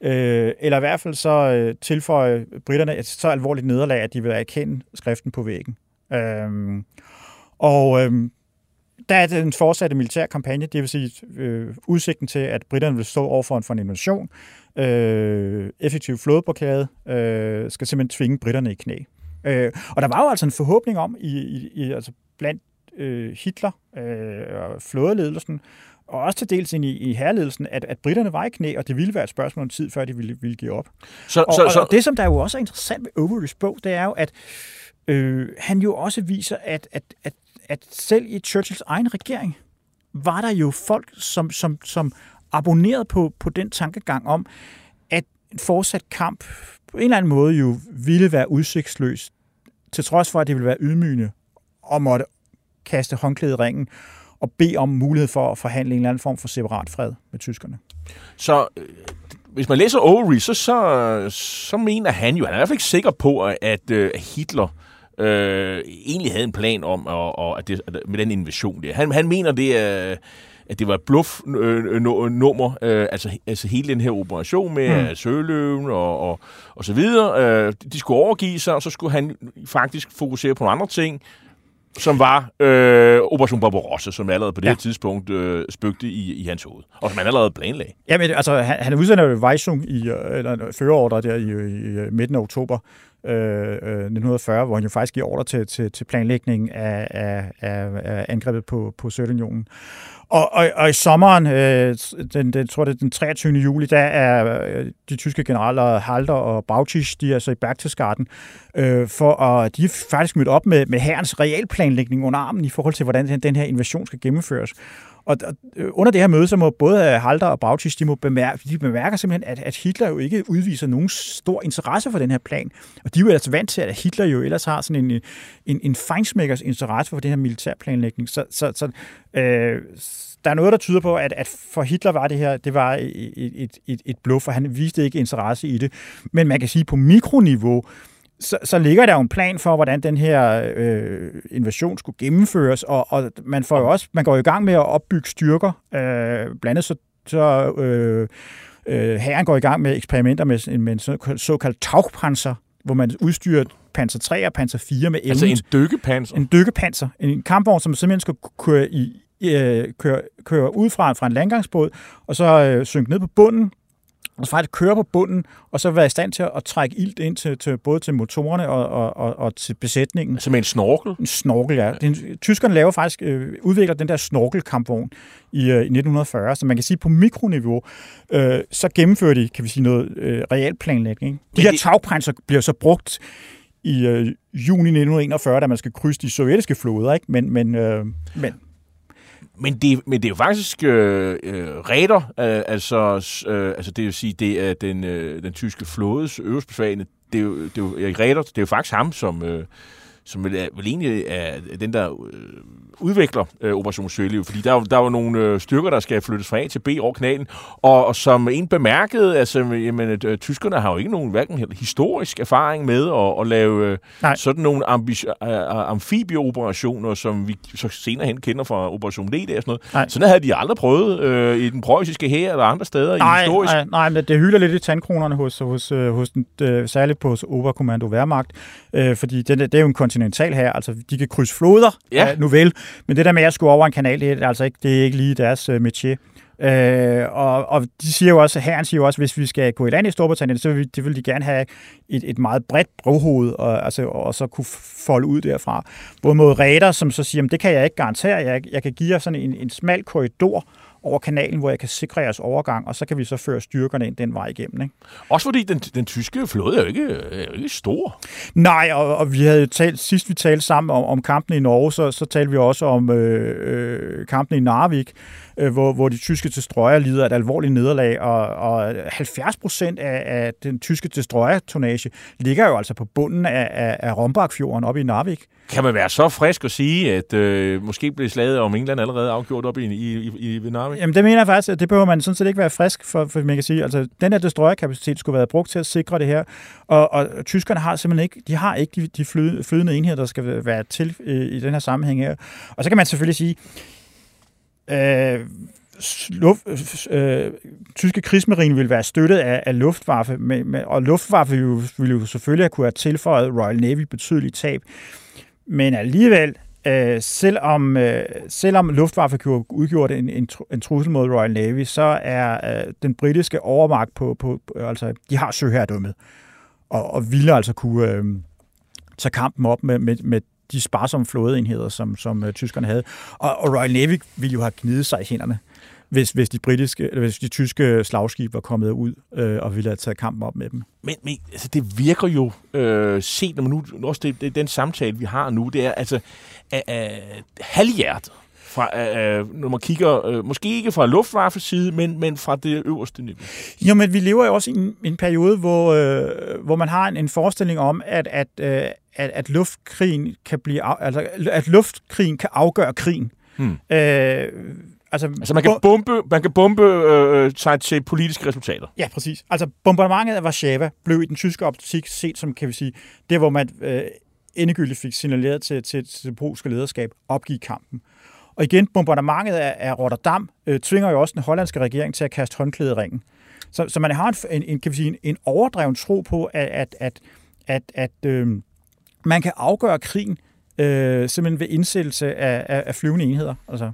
øh, eller i hvert fald så øh, tilføje britterne et så alvorligt nederlag, at de vil erkende skriften på væggen. Øh, og øh, der er den fortsatte militær kampagne, det vil sige øh, udsigten til, at britterne vil stå over for en, for en invasion, øh, effektiv flådeblokade, øh, skal simpelthen tvinge britterne i knæ. Øh, og der var jo altså en forhåbning om, i, i, i, altså blandt øh, Hitler øh, og flådeledelsen, og også til dels ind i, i herledelsen, at, at britterne var i knæ, og det ville være et spørgsmål om tid, før de ville, ville give op. Så, og, så, så... og det, som der jo også er interessant ved Overys bog, det er jo, at øh, han jo også viser, at, at, at, at selv i Churchills egen regering, var der jo folk, som, som, som abonneret på, på den tankegang om, at en fortsat kamp på en eller anden måde jo ville være udsigtsløs, til trods for, at det ville være ydmygende og måtte kaste håndklædet i ringen og bede om mulighed for at forhandle en eller anden form for separat fred med tyskerne. Så øh, hvis man læser Overy, så, så, så mener han jo, han er i hvert fald ikke sikker på, at øh, Hitler øh, egentlig havde en plan om og, og at det, med den invasion der. Han, han mener, det er at det var et bluff-nummer, øh, altså, altså hele den her operation med mm. Søløven og, og, og så videre. Øh, de skulle overgive sig, og så skulle han faktisk fokusere på nogle andre ting, som var øh, Operation Barbarossa, som allerede på det ja. her tidspunkt øh, spøgte i, i hans hoved, og som han allerede planlagde. Jamen, altså, han, han udsender jo Weissung i, øh, eller førerordre der i, i, midten af oktober øh, 1940, øh, hvor han jo faktisk giver ordre til, til, til planlægningen af, af, af, af angrebet på, på Sovjetunionen. Og, og, og i sommeren, øh, den, den, tror det er den 23. juli, der er øh, de tyske generaler Halder og Bautisch, de er så i Berchtesgaden, øh, for at de er faktisk mødt op med, med herrens realplanlægning under armen i forhold til, hvordan den, den her invasion skal gennemføres. Og øh, under det her møde, så må både øh, Halder og Brautis, de, må bemærke, de bemærker simpelthen, at, at Hitler jo ikke udviser nogen stor interesse for den her plan. Og de er jo altså vant til, at Hitler jo ellers har sådan en, øh, en, en fejnsmækkers interesse for den her militærplanlægning. Så, så, så øh, der er noget, der tyder på, at, at for Hitler var det her, det var et, et, et, et bluff, for han viste ikke interesse i det. Men man kan sige, på mikroniveau, så, så ligger der jo en plan for, hvordan den her øh, invasion skulle gennemføres, og, og man får jo også, man går i gang med at opbygge styrker, øh, blandt andet så, så øh, øh, herren går i gang med eksperimenter med, med en såkaldt tagpanser, hvor man udstyrer Panzer 3 og Panzer 4 med evnen. Altså en dykkepanser? En dykkepanser. En kampvogn, som simpelthen skal køre, i, øh, køre, køre ud fra, fra en landgangsbåd, og så øh, synke ned på bunden, og så faktisk køre på bunden, og så være i stand til at trække ilt ind til, til både til motorerne og, og, og, og til besætningen. Altså med en snorkel? En snorkel, ja. Den, tyskerne laver faktisk, øh, udvikler den der snorkelkampvogn i, øh, i 1940, så man kan sige på mikroniveau, øh, så gennemfører de, kan vi sige, noget øh, realplanlægning. De her det... tagprænser bliver så brugt i øh, juni 1941, da man skal krydse de sovjetiske floder, ikke? Men, men, øh, men men det, men det er jo faktisk øh, øh, Ræder, øh, altså, øh, altså det vil sige, det er den, øh, den tyske flådes øverstbefalende, det er jo, det er jo Erik Ræder, det er jo faktisk ham, som, øh, som vel, vel egentlig er den, der øh, udvikler øh, Operation Søliv, fordi der, der var nogle øh, styrker, der skal flyttes fra A til B over kanalen, og, og som en bemærkede, altså, jamen, øh, tyskerne har jo ikke nogen hverken historisk erfaring med at, at lave øh, sådan nogle ambi- øh, amfibieoperationer, som vi så senere hen kender fra Operation D og sådan noget. Nej. Sådan havde de aldrig prøvet øh, i den preussiske her eller andre steder nej, i historisk. Nej, nej, men det hylder lidt i tandkronerne hos, hos, øh, hos den, øh, særligt på Oberkommando Wehrmacht, øh, fordi det, det er jo en kontinental her, altså de kan krydse floder, ja. øh, nu vel, men det der med at skulle over en kanal, det er altså ikke, det er ikke lige deres øh, métier. Øh, og, og de siger jo også, herren siger jo også, hvis vi skal gå i land i Storbritannien, så vil, det vil de gerne have et, et meget bredt brohoved, og, altså, og så kunne folde ud derfra. Både mod Ræder, som så siger, det kan jeg ikke garantere, jeg, jeg kan give jer sådan en, en smal korridor, over kanalen, hvor jeg kan sikre jeres overgang, og så kan vi så føre styrkerne ind den vej igennem. Ikke? Også fordi den, den tyske flåde er jo ikke, er jo ikke stor. Nej, og, og vi havde talt, sidst vi talte sammen om, om kampen i Norge, så, så talte vi også om øh, øh, kampen i Narvik, øh, hvor, hvor de tyske destroyer lider et alvorligt nederlag, og, og 70 procent af, af den tyske destroyer-tonnage ligger jo altså på bunden af, af, af Rombachfjorden oppe i Narvik. Kan man være så frisk at sige, at øh, måske blev slaget om England allerede afgjort op i, i, i, i Narvik? Jamen det mener jeg faktisk, at det behøver man sådan set ikke være frisk for, for man kan sige. Altså den her destroyer-kapacitet skulle være brugt til at sikre det her, og, og tyskerne har simpelthen ikke, de har ikke de, de flydende enheder, der skal være til i, i den her sammenhæng her. Og så kan man selvfølgelig sige, øh, luft, øh, tyske krigsmarine ville være støttet af, af Luftwaffe, med, med, og Luftwaffe ville, ville jo selvfølgelig have kunne have tilføjet Royal Navy betydeligt tab. Men alligevel, øh, selvom, øh, selvom Luftwaffe udgjorde en, en, en trussel mod Royal Navy, så er øh, den britiske overmagt på, på, på altså, de har søherredømmet, og, og ville altså kunne øh, tage kampen op med, med, med de sparsomme flådeenheder, som, som uh, tyskerne havde. Og, og Royal Navy ville jo have gnidet sig i hænderne, hvis, hvis, de britiske, eller hvis de tyske slagskib var kommet ud øh, og ville have taget kampen op med dem. Men, men altså, det virker jo, øh, set når man nu, også det, det, den samtale, vi har nu, det er altså øh, øh, halvhjertet fra, øh, når man kigger, øh, måske ikke fra Luftwaffes side, men, men fra det øverste niveau? Jo, men vi lever jo også i en, en periode, hvor, øh, hvor man har en, en forestilling om, at, at, øh, at, at luftkrigen kan blive, altså, at luftkrigen kan afgøre krigen. Hmm. Øh, Altså, altså man kan bombe, man kan bombe øh, sig til politiske resultater. Ja, præcis. Altså bombardementet af Warszawa blev i den tyske optik set som, kan vi sige, det hvor man øh, endegyldigt fik signaleret til, til, til det polske lederskab opgive kampen. Og igen, bombardementet af, af Rotterdam øh, tvinger jo også den hollandske regering til at kaste håndklæde i ringen. Så, så man har en, en, kan vi sige, en, en overdreven tro på, at, at, at, at, at øh, man kan afgøre krigen øh, simpelthen ved indsættelse af, af, af flyvende enheder. Altså.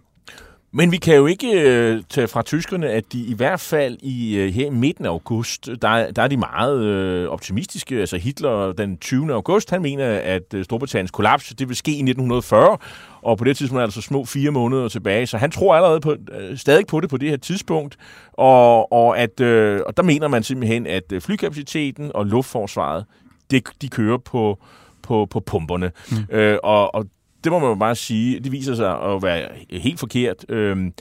Men vi kan jo ikke øh, tage fra tyskerne, at de i hvert fald i øh, her i midten af august, der, der er de meget øh, optimistiske. Altså Hitler den 20. august, han mener, at øh, Storbritanniens kollaps, det vil ske i 1940, og på det tidspunkt er der så små fire måneder tilbage, så han tror allerede på, øh, stadig på det på det her tidspunkt, og, og, at, øh, og der mener man simpelthen, at øh, flykapaciteten og luftforsvaret, det, de kører på, på, på pumperne. Mm. Øh, og, og det må man jo bare sige, det viser sig at være helt forkert. Øhm,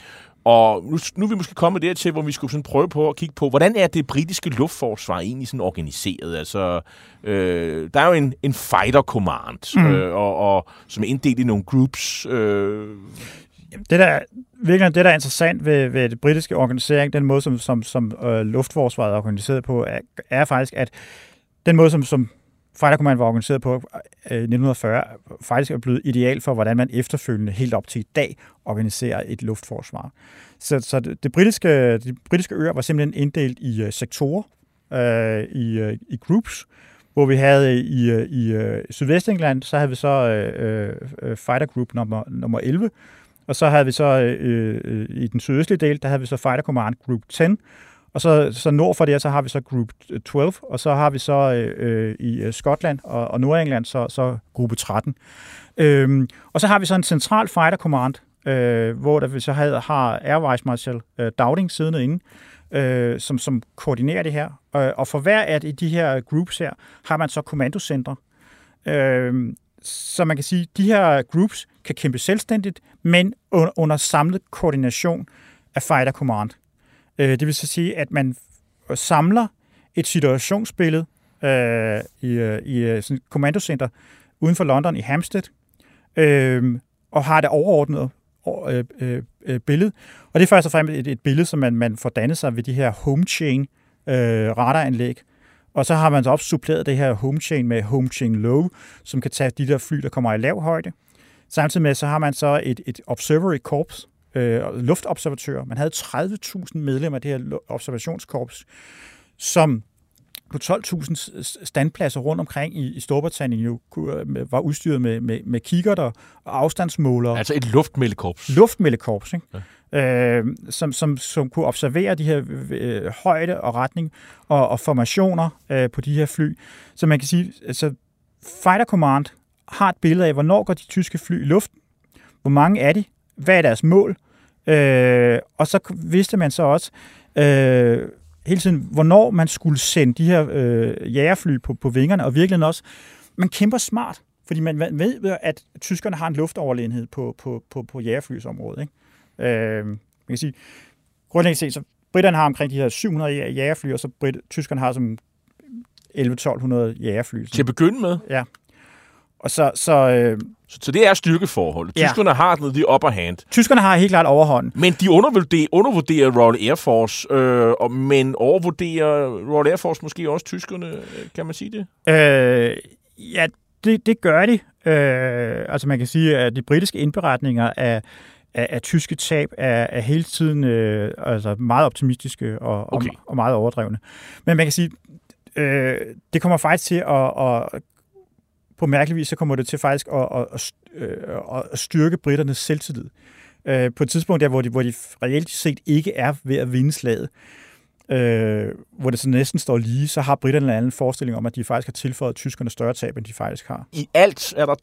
og nu, nu er vi måske kommet dertil, hvor vi skulle sådan prøve på at kigge på, hvordan er det britiske luftforsvar egentlig sådan organiseret? Altså, øh, der er jo en, en fighter command, mm. øh, og, og, som er inddelt i nogle groups. Øh. Det der, virkelig, det, der er interessant ved, ved det britiske organisering, den måde, som, som, som øh, luftforsvaret er organiseret på, er, er faktisk, at den måde, som, som Fighter var organiseret på øh, 1940, faktisk er blevet ideal for, hvordan man efterfølgende helt op til i dag organiserer et luftforsvar. Så, så det, det britiske, de britiske øer var simpelthen inddelt i uh, sektorer, uh, i, uh, i groups, hvor vi havde i, uh, i uh, Sydvestengland, så havde vi så uh, uh, Fighter Group nummer, nummer 11, og så havde vi så uh, i den sydøstlige del, der havde vi så Fighter Command Group 10, og så, så nord for det, så har vi så Group 12, og så har vi så øh, øh i øh, Skotland og, og Nordengland så, så gruppe 13. Øhm, og så har vi så en central fighter command, øh, hvor der vi så havde, har Air Vice Marshal øh, Dowding siddende inde, øh, som, som koordinerer det her. Øh, og for hver af de her groups her, har man så kommandocentre. Øh, så man kan sige, at de her groups kan kæmpe selvstændigt, men under, under samlet koordination af Fighter Command. Øh, det vil så sige, at man samler et situationsbillede øh, i, øh, i øh, sådan et kommandocenter uden for London i Hampstead, øh, og har det overordnede øh, øh, øh, billede. Og det er først og fremmest et, et billede, som man, man får dannet sig ved de her home chain øh, radaranlæg. Og så har man så opsuppleret suppleret det her home chain med home chain low, som kan tage de der fly, der kommer i lav højde. Samtidig med, så har man så et, et observatory corps, øh, luftobservatører. Man havde 30.000 medlemmer af det her observationskorps, som på 12.000 standpladser rundt omkring i, i Storbritannien jo øh, var udstyret med, med, med kikkerter og afstandsmålere. Altså et luftmeldekorps. Luftmeldekorps, ikke? Ja. Øh, som, som, som kunne observere de her øh, højde og retning og, og formationer øh, på de her fly. Så man kan sige, altså Fighter Command har et billede af, hvornår går de tyske fly i luften, hvor mange er de, hvad er deres mål, øh, og så vidste man så også øh, hele tiden, hvornår man skulle sende de her øh, jægerfly på, på vingerne, og virkelig også, man kæmper smart, fordi man ved, at tyskerne har en luftoverlegenhed på, på, på, på jægerflysområdet. Ikke? Øh, man kan sige, grundlæggende set, så britterne har omkring de her 700 jægerfly, og så Brit, tyskerne har som 11-1200 jægerfly. Til at begynde med? Ja. Og så, så, øh, så, så det er styrkeforholdet. Tyskerne ja. har noget de upper hand. Tyskerne har helt klart overhånd. Men de undervurderer, undervurderer Royal Air Force, øh, og, men overvurderer Royal Air Force måske også tyskerne, kan man sige det? Øh, ja, det, det gør de. Øh, altså man kan sige, at de britiske indberetninger af, af, af tyske tab er, er hele tiden øh, altså meget optimistiske og, okay. og, og meget overdrevne. Men man kan sige, øh, det kommer faktisk til at, at på mærkelig vis, så kommer det til faktisk at, at, at, øh, at styrke britternes selvtillid. Øh, på et tidspunkt der, hvor de, hvor de reelt set ikke er ved at vinde slaget, øh, hvor det så næsten står lige, så har britterne en anden forestilling om, at de faktisk har tilføjet tyskerne større tab, end de faktisk har. I alt er der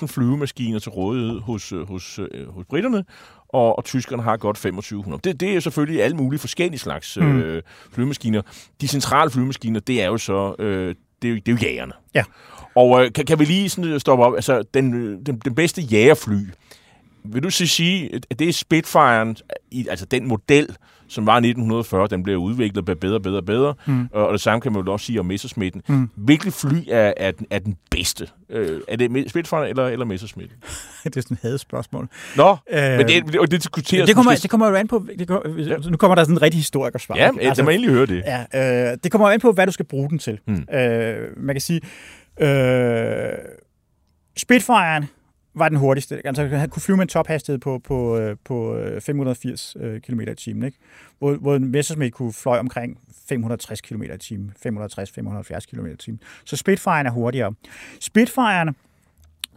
2.000 flyvemaskiner til rådighed hos, hos, hos britterne, og, og tyskerne har godt 2500. Det, det er selvfølgelig alle mulige forskellige slags mm. øh, flyvemaskiner. De centrale flyvemaskiner, det er jo så øh, det, er jo, det er jo jægerne. Ja. Og øh, kan, kan vi lige sådan stoppe op? Altså, den, den, den bedste jægerfly, vil du så sige, at det er Spitfire'en, altså den model, som var 1940, den blev udviklet bedre og bedre og bedre, mm. og det samme kan man jo også sige om Messerschmitten. Mm. Hvilket fly er, er, den, er den bedste? Øh, er det Spitfire eller, eller Messerschmitt? det er sådan et hadespørgsmål. Nå, øh, men det, det, det diskuteres... Det kommer, det kommer jo an på... Det kommer, ja. Nu kommer der sådan en rigtig historiker svar. Ja, altså, det må endelig høre det. Ja, øh, det kommer jo an på, hvad du skal bruge den til. Mm. Øh, man kan sige... Øh, Spitfire'en var den hurtigste. Altså, han kunne flyve med en tophastighed på, på, øh, på øh, 580 øh, km i timen, ikke? Hvor, hvor Messerschmitt kunne fløje omkring 560 km i timen, 560-570 km i timen. Så Spitfire'en er hurtigere. Spitfire'en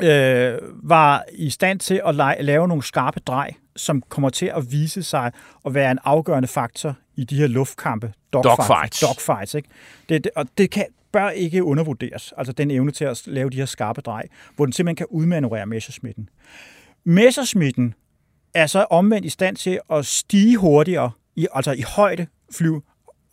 øh, var i stand til at lave nogle skarpe drej, som kommer til at vise sig at være en afgørende faktor i de her luftkampe, dogfights. dogfights. dogfights ikke? Det, det, og det kan, bør ikke undervurderes, altså den evne til at lave de her skarpe drej, hvor den simpelthen kan udmanøvrere Messerschmitten. Messerschmitten er så omvendt i stand til at stige hurtigere, i, altså i højde flyve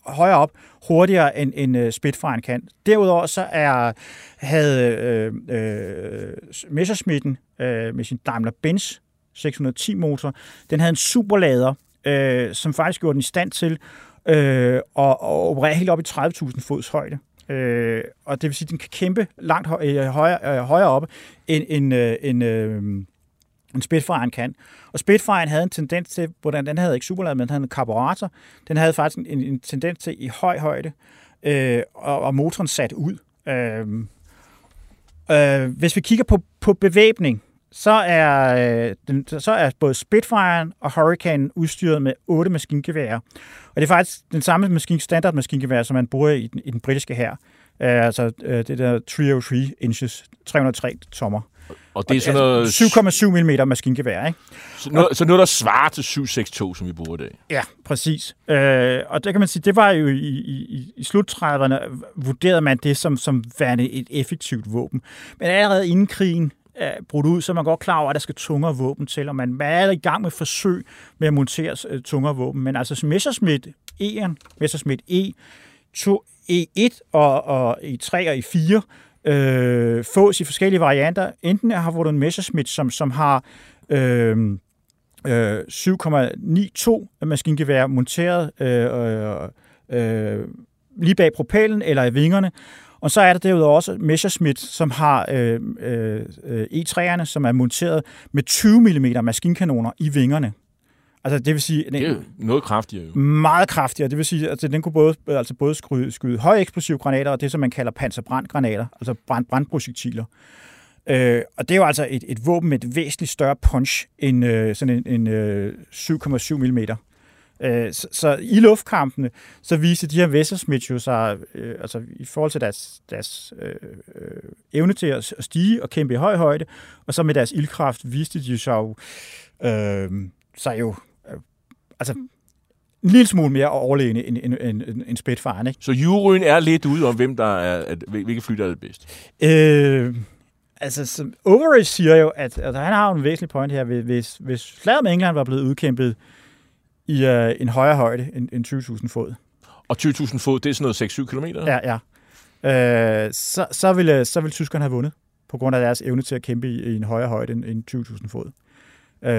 højere op hurtigere end, end uh, Spitfire'en kan. Derudover så er, havde øh, øh, Messerschmitten øh, med sin Daimler-Benz 610 motor, den havde en superlader, øh, som faktisk gjorde den i stand til øh, at, at operere helt op i 30.000 fods højde. Øh, og det vil sige, at den kan kæmpe langt høj, øh, højere, øh, højere op, end, end, øh, end, øh, end Spitfire'en kan. Og Spitfire'en havde en tendens til, hvordan den havde ikke superladet, men den havde en karburator. Den havde faktisk en, en tendens til i høj højde, øh, og, og motoren sat ud. Øh, øh, hvis vi kigger på, på bevæbning, så er, øh, den, så er både Spitfire'en og Hurricane udstyret med otte maskingeværer. Og det er faktisk den samme maskin, standard maskingevær, som man bruger i den, i den britiske her. Uh, altså uh, det der 303 inches, 303 tommer. Og det er sådan noget... 7,7 mm maskingevær, ikke? Så noget, så noget, der svarer til 762, som vi bruger i dag. Ja, præcis. Øh, og der kan man sige, det var jo i, i, i slut-30'erne, vurderede man det som, som værende et effektivt våben. Men allerede inden krigen er brudt ud, så er man godt klar over, at der skal tungere våben til, og man er i gang med forsøg med at montere uh, tungere våben. Men altså Messerschmitt E'en, Messerschmitt E, 2, E1 og, og E3 og E4 øh, fås i forskellige varianter. Enten har fået en Messerschmitt, som, som har øh, øh, 7,92 maskingevær monteret øh, øh, øh, lige bag propellen eller i vingerne, og så er der derudover også Messerschmitt, som har øh, øh, E3'erne, som er monteret med 20 mm maskinkanoner i vingerne. Altså det vil sige... Det er noget kraftigere. Jo. Meget kraftigere. Det vil sige, at altså, den kunne både, altså både skyde, skyde højeksplosive granater og det, som man kalder panserbrandgranater, altså brand, brandprojektiler. Øh, og det er jo altså et, et våben med et væsentligt større punch end øh, sådan en, en øh, 7,7 mm. Øh, så, så i luftkampene, så viste de her Messerschmitt jo sig, øh, altså i forhold til deres, deres øh, øh, evne til at stige og kæmpe i høj højde, og så med deres ildkraft viste de sig jo, øh, sig jo øh, altså en lille smule mere overlegne end, end, end, end Spitfire, ikke? Så juryen er lidt ude om, hvem der er, at, hvilke fly, der er det bedste? Øh, altså, Overy siger jo, at altså, han har jo en væsentlig point her, hvis, hvis slaget med England var blevet udkæmpet i uh, en højere højde end, end 20.000 fod. Og 20.000 fod, det er sådan noget 6-7 km? Ja, ja. Uh, så, så, ville, så ville tyskerne have vundet, på grund af deres evne til at kæmpe i, i en højere højde end, end 20.000 fod.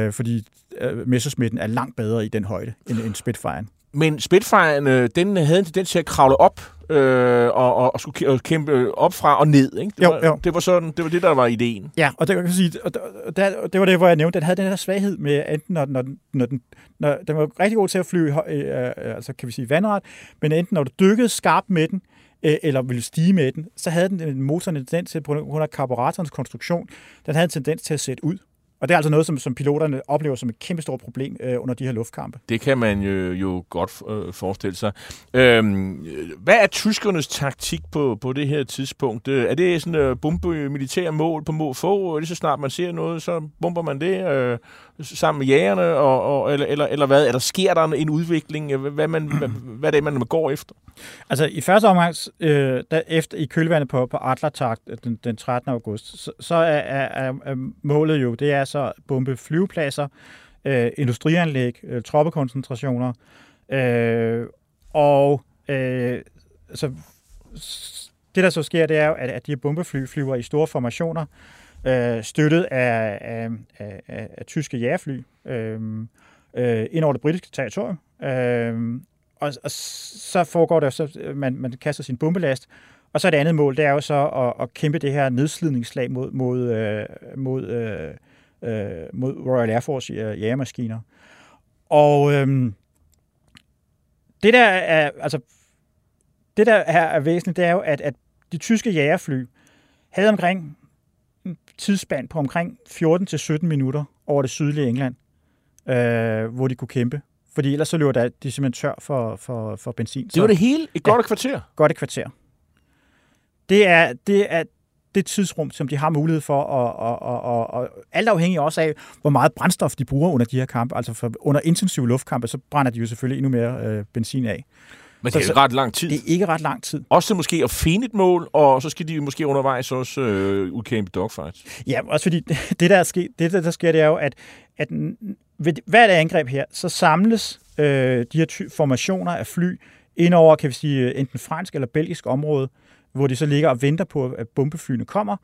Uh, fordi uh, Messerschmitten er langt bedre i den højde end, end Spitfire'en. Men Spitfire'en, den havde en tendens til at kravle op øh, og, og, og skulle kæmpe op fra og ned. Ikke? Det, Jo, var, jo. det var sådan, det var det, der var ideen. Ja, og det, kan sige, og der, det var det, hvor jeg nævnte, den havde den her svaghed med, enten når, når, den- når, den, når den var rigtig god til at flyve, øh, øh, altså kan vi sige vandret, men enten når du dykkede skarpt med den, øh, eller ville stige med den, så havde den en motoren en tendens til, på grund af karburatorens konstruktion, den havde en tendens til at sætte ud. Og det er altså noget, som, som piloterne oplever som et kæmpe stort problem øh, under de her luftkampe. Det kan man jo, jo godt øh, forestille sig. Øhm, hvad er tyskernes taktik på, på det her tidspunkt? Øh, Er det sådan øh, bombe militære mål på må få? Øh, lige så snart man ser noget, så bomber man det øh, sammen med jægerne? Og, og, eller, eller, eller hvad? Eller sker der en udvikling? Hvad, man, hvad, hvad er det, man går efter? Altså i første omgang, øh, der efter i kølvandet på, på Adlertag øh, den, den 13. august, så, så er, er, er, er målet jo, det er så at bombe flyvepladser, øh, industrianlæg, øh, troppekoncentrationer, øh, og øh, altså, så, det der så sker, det er jo, at, at de her bombefly flyver i store formationer, øh, støttet af, af, af, af, af tyske jægerfly øh, øh, ind over det britiske territorium. Øh, og, og så foregår det, så man, man kaster sin bombelast, og så et andet mål, det er jo så at, at kæmpe det her nedslidningsslag mod, mod, øh, mod, øh, øh, mod Royal Air Force øh, jægermaskiner. Og øhm, det der er, altså, det der er, er væsentligt, det er jo, at, at de tyske jægerfly havde omkring tidsspand på omkring 14-17 minutter over det sydlige England, øh, hvor de kunne kæmpe. Fordi ellers så løber der, de simpelthen tør for, for, for benzin. Det var det hele? Et godt kvarter? godt et kvarter. Det er, det er det tidsrum, som de har mulighed for, og, og, og, og, og alt afhængig også af, hvor meget brændstof de bruger under de her kampe. Altså for, under intensive luftkampe, så brænder de jo selvfølgelig endnu mere øh, benzin af. Men det er så- ret lang tid. Det er ikke ret lang tid. Også til måske at finde et mål, og så skal de måske undervejs også øh, udkæmpe dogfights. Ja, også fordi det, der, er sket, det, der, der sker, det er jo, at, at ved hvert angreb her, så samles øh, de her ty- formationer af fly ind over, kan vi sige, enten fransk eller belgisk område, hvor de så ligger og venter på, at bombeflyene kommer.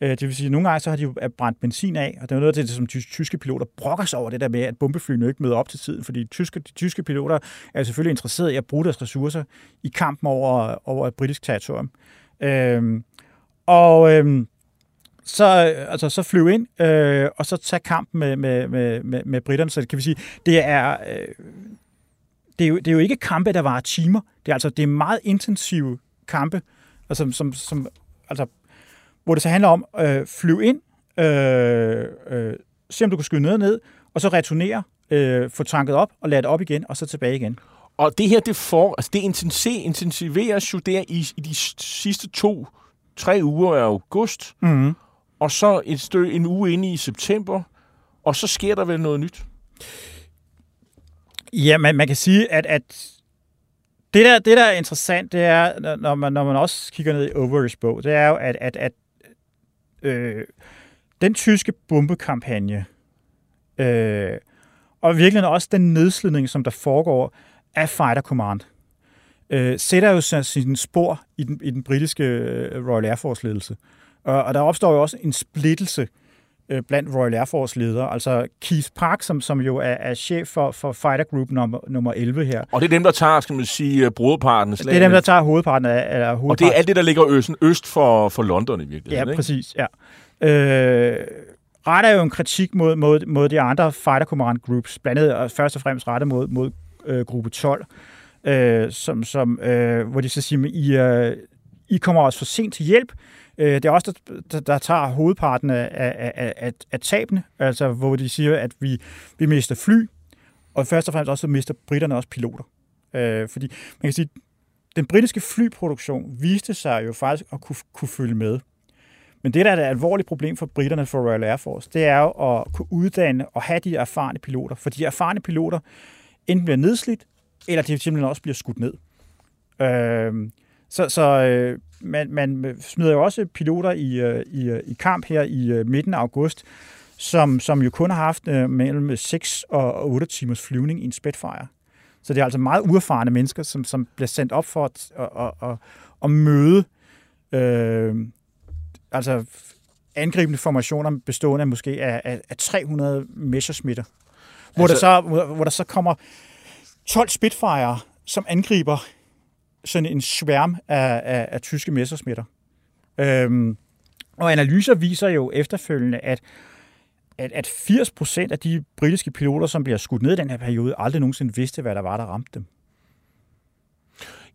Øh, Det vil sige, at nogle gange så har de jo brændt benzin af, og det er noget af det, som tyske piloter brokker sig over det der med, at bombeflyene ikke møder op til tiden, fordi tyske, de tyske piloter er selvfølgelig interesserede i at bruge deres ressourcer i kampen over, over et britisk territorium. Øhm, og øhm, så, altså, så flyve ind, øh, og så tage kampen med, med, med, med, med britterne. Så kan vi sige, det er, øh, det er, jo, det er jo ikke kampe, der varer timer. Det er altså det er meget intensive kampe, altså, som, som, altså, hvor det så handler om at øh, flyve ind, øh, øh, se om du kan skyde noget ned, og så returnere, øh, få tanket op og lade det op igen, og så tilbage igen. Og det her, det får, altså det intensiveres jo der i, i de sidste to, tre uger af august, Mm-hmm. og så et stø, en uge inde i september, og så sker der vel noget nyt. Ja, man, man kan sige, at, at det, der, det, der er interessant, det er, når man, når man også kigger ned i Overys bog, det er jo, at, at, at øh, den tyske bombekampagne, øh, og virkelig også den nedslidning, som der foregår af Fighter Command, øh, sætter jo så sine spor i den, i den britiske øh, Royal Air Force-ledelse. Og, og der opstår jo også en splittelse øh, blandt Royal Air Force-ledere. Altså Keith Park, som, som jo er, er chef for, for Fighter Group nummer, nummer 11 her. Og det er dem, der tager, skal man sige, broderparten af Det er dem, der tager hovedparten af, af Og det er hovedparten. alt det, der ligger øst, øst for, for London i virkeligheden. Ja, ikke? præcis. Ja. Øh, retter jo en kritik mod, mod, mod de andre Fighter Command Groups, blandt andet og først og fremmest rettet mod, mod øh, gruppe 12, øh, som, som, øh, hvor de så siger, I, øh, I kommer også for sent til hjælp. Øh, det er også der, der, der tager hovedparten af, af, af, af, af tabene, altså hvor de siger, at vi, vi mister fly, og først og fremmest også mister britterne også piloter. Øh, fordi man kan sige, den britiske flyproduktion viste sig jo faktisk at kunne, kunne følge med. Men det, der er et alvorligt problem for britterne for Royal Air Force, det er jo at kunne uddanne og have de erfarne piloter. For de erfarne piloter enten bliver nedslidt, eller de simpelthen også bliver skudt ned. Øh, så så øh, man, man smider jo også piloter i, øh, i, øh, i kamp her i øh, midten af august, som, som jo kun har haft øh, mellem 6 og 8 timers flyvning i en Spitfire. Så det er altså meget uerfarne mennesker, som, som bliver sendt op for at, at, at, at, møde øh, altså angribende formationer bestående af måske af, af, af 300 Messerschmitter. Hvor, Altså- der så, hvor, hvor der så kommer 12 Spitfire, som angriber sådan en sværm af, af, af tyske messersmitter. Øhm, og analyser viser jo efterfølgende, at, at, at 80 procent af de britiske piloter, som bliver skudt ned i den her periode, aldrig nogensinde vidste, hvad der var, der ramte dem.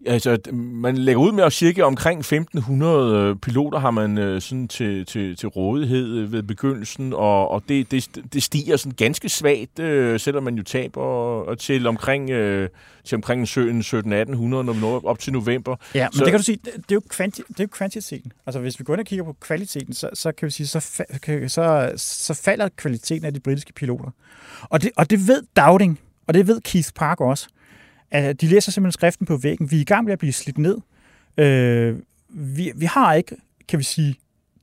Altså, man lægger ud med at cirka omkring 1500 øh, piloter har man øh, sådan til, til, til rådighed øh, ved begyndelsen, og, og det, det, det stiger sådan ganske svagt, øh, selvom man jo taber og til omkring, øh, til omkring 1700-1800, når vi når op til november. Ja, men Så- så, det kan du sige, det, det, er jo kvanti, det er jo kvantiteten. Altså hvis vi går ind og kigger på kvaliteten, så, så kan vi sige, så, fa- kan- så, så falder kvaliteten af de britiske piloter. Og det, og det ved Dowding, og det ved Keith Park også. At de læser simpelthen skriften på væggen. Vi er i gang med at blive slidt ned. Øh, vi, vi har ikke, kan vi sige,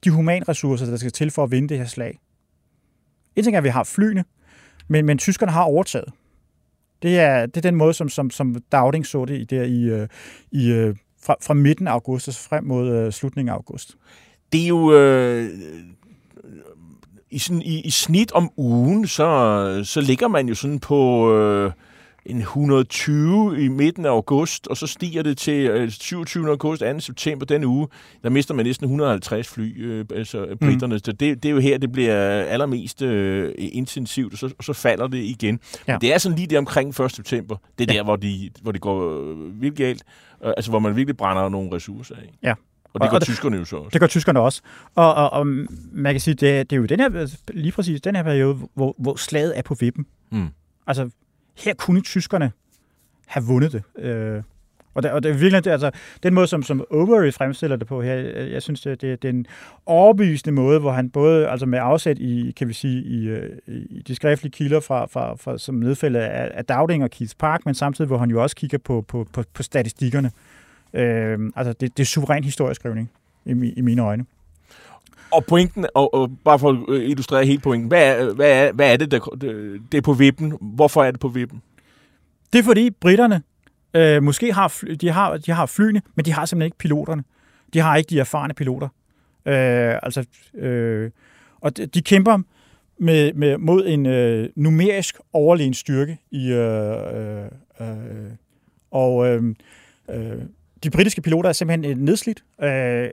de humanressourcer, der skal til for at vinde det her slag. En ting er, at vi har flyene, men, men tyskerne har overtaget. Det er, det er den måde, som, som, som Dowding så det i, der i, øh, i, øh, fra, fra midten af august og frem mod øh, slutningen af august. Det er jo... Øh, i, sådan, i, I snit om ugen, så, så ligger man jo sådan på øh, en 120 i midten af august, og så stiger det til øh, 27. august, 2. september den uge, der mister man næsten 150 fly, øh, altså britterne. Mm. Så det, det er jo her, det bliver allermest øh, intensivt, og så, og så falder det igen. Ja. Men det er sådan lige der omkring 1. september. Det er ja. der, hvor, de, hvor det går øh, vildt galt. Øh, altså, hvor man virkelig brænder nogle ressourcer af. Ja. Og det gør og det- tyskerne jo så også. Det gør tyskerne også. Og, og, og man kan sige, det, det er jo den her, lige præcis den her periode, hvor, hvor slaget er på vippen. Mm. Altså, her kunne tyskerne have vundet det. Øh, og, det, og det er virkelig, det, altså, den måde, som, som Overy fremstiller det på her, jeg, jeg synes, det, det, det er en overbevisende måde, hvor han både altså med afsæt i, kan vi sige, i, øh, i de skriftlige kilder fra, fra, fra som nedfældet af, af Dowding og Keith Park, men samtidig, hvor han jo også kigger på, på, på, på statistikkerne. Øh, altså, det, det er suveræn historieskrivning i, i mine øjne. Og pointen, og, og bare for at øh, illustrere hele pointen, hvad er, hvad er, hvad er det, der det, det er på vippen? Hvorfor er det på vippen? Det er fordi britterne Øh, måske har fly, de, har, de har flyene, men de har simpelthen ikke piloterne. De har ikke de erfarne piloter. Øh, altså, øh, og de, de kæmper med, med, mod en øh, numerisk overlegen styrke i øh, øh, øh, og øh, øh, de britiske piloter er simpelthen nedslidt. Øh,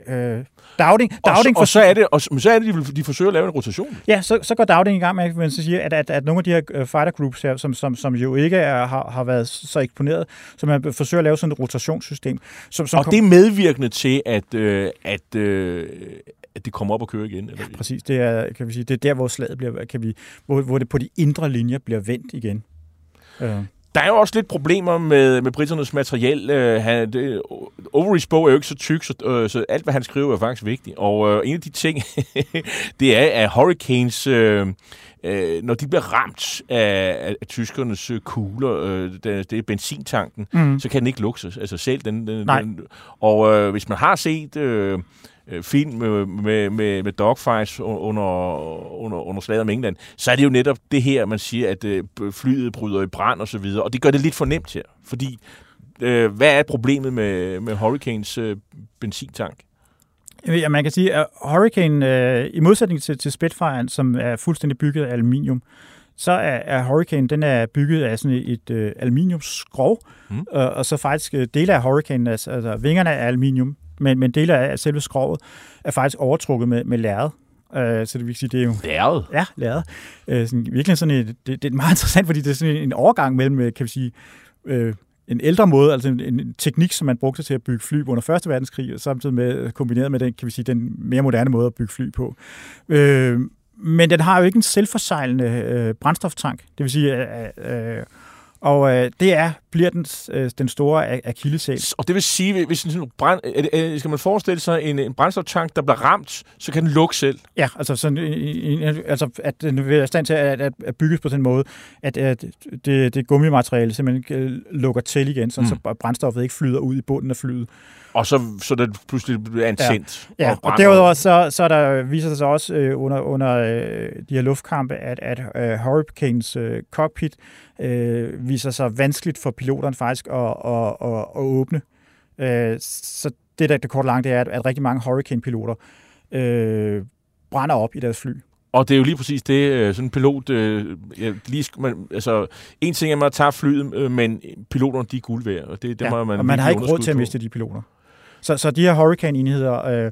øh, Dowding, Og, Dowding så, og så er det, og så er det, de, de forsøger at lave en rotation. Ja, så, så går Dowding i gang med at sige, at, at, at nogle af de her øh, fighter groups her, som, som, som jo ikke er, har, har været så eksponeret, som man forsøger at lave sådan et rotationssystem. Som, som Og det er medvirkende til, at, øh, at, øh, at det kommer op og kører igen. Eller? Præcis, det er, kan vi sige, det er der, hvor slaget bliver, kan vi, hvor, hvor det på de indre linjer bliver vendt igen. Øh. Der er jo også lidt problemer med, med britternes materiel. Uh, han, det, Overys bog er jo ikke så tyk, så, uh, så alt, hvad han skriver, er faktisk vigtigt. Og uh, en af de ting, det er, at hurricanes, uh, uh, når de bliver ramt af, af, af tyskernes uh, kugler, uh, det, det er benzintanken, mm. så kan den ikke lukses. Altså selv den. den, Nej. den og uh, hvis man har set... Uh, film med, med, med, med dogfights under, under, under slaget om England, så er det jo netop det her, man siger, at øh, flyet bryder i brand og så videre, og det gør det lidt for nemt her, fordi øh, hvad er problemet med, med Hurricanes øh, benzintank? Ja, man kan sige, at Hurricane, øh, i modsætning til, til Spitfire, som er fuldstændig bygget af aluminium, så er, er Hurricane den er bygget af sådan et, øh, aluminiumskrov, mm. og, og så faktisk øh, dele af Hurricane, altså, altså vingerne er aluminium, men, men dele af selve skrovet er faktisk overtrukket med, med lærred. Uh, så det vil sige, det er jo... Lærred? Ja, lærred. Uh, sådan, virkelig sådan et, det, det er meget interessant, fordi det er sådan en overgang mellem, øh, kan vi sige, uh, en ældre måde, altså en, en teknik, som man brugte til at bygge fly under Første Verdenskrig, og samtidig med, kombineret med den, kan vi sige, den mere moderne måde at bygge fly på. Uh, men den har jo ikke en selvforsejlende uh, brændstoftank. Det vil sige, uh, uh, og øh, det er bliver den, øh, den store akillesæl. Og det vil sige, hvis en brænd, øh, skal man forestille sig en, en brændstoftank, der bliver ramt, så kan den lukke selv? Ja, altså, sådan, altså at den vil være stand til at, at, at bygges på den måde, at, at det, det gummimateriale simpelthen lukker til igen, så, mm. så brændstoffet ikke flyder ud i bunden af flyet. Og så, så det pludselig bliver antændt. Ja, ja. Og, og derudover så, så der viser det sig også øh, under, under øh, de her luftkampe, at, at øh, Hurricanes øh, cockpit øh, viser sig vanskeligt for piloterne faktisk at, at, at, at åbne. Øh, så det, der det korte langt, det er, at, at rigtig mange Hurricane-piloter øh, brænder op i deres fly. Og det er jo lige præcis det, øh, sådan en pilot... Øh, lige, man, altså, en ting er, at man tager flyet, øh, men piloterne, de er guld værd, og det, det ja, må man og man har ikke råd til at miste de piloter. Så, så de her Hurricane-enheder øh,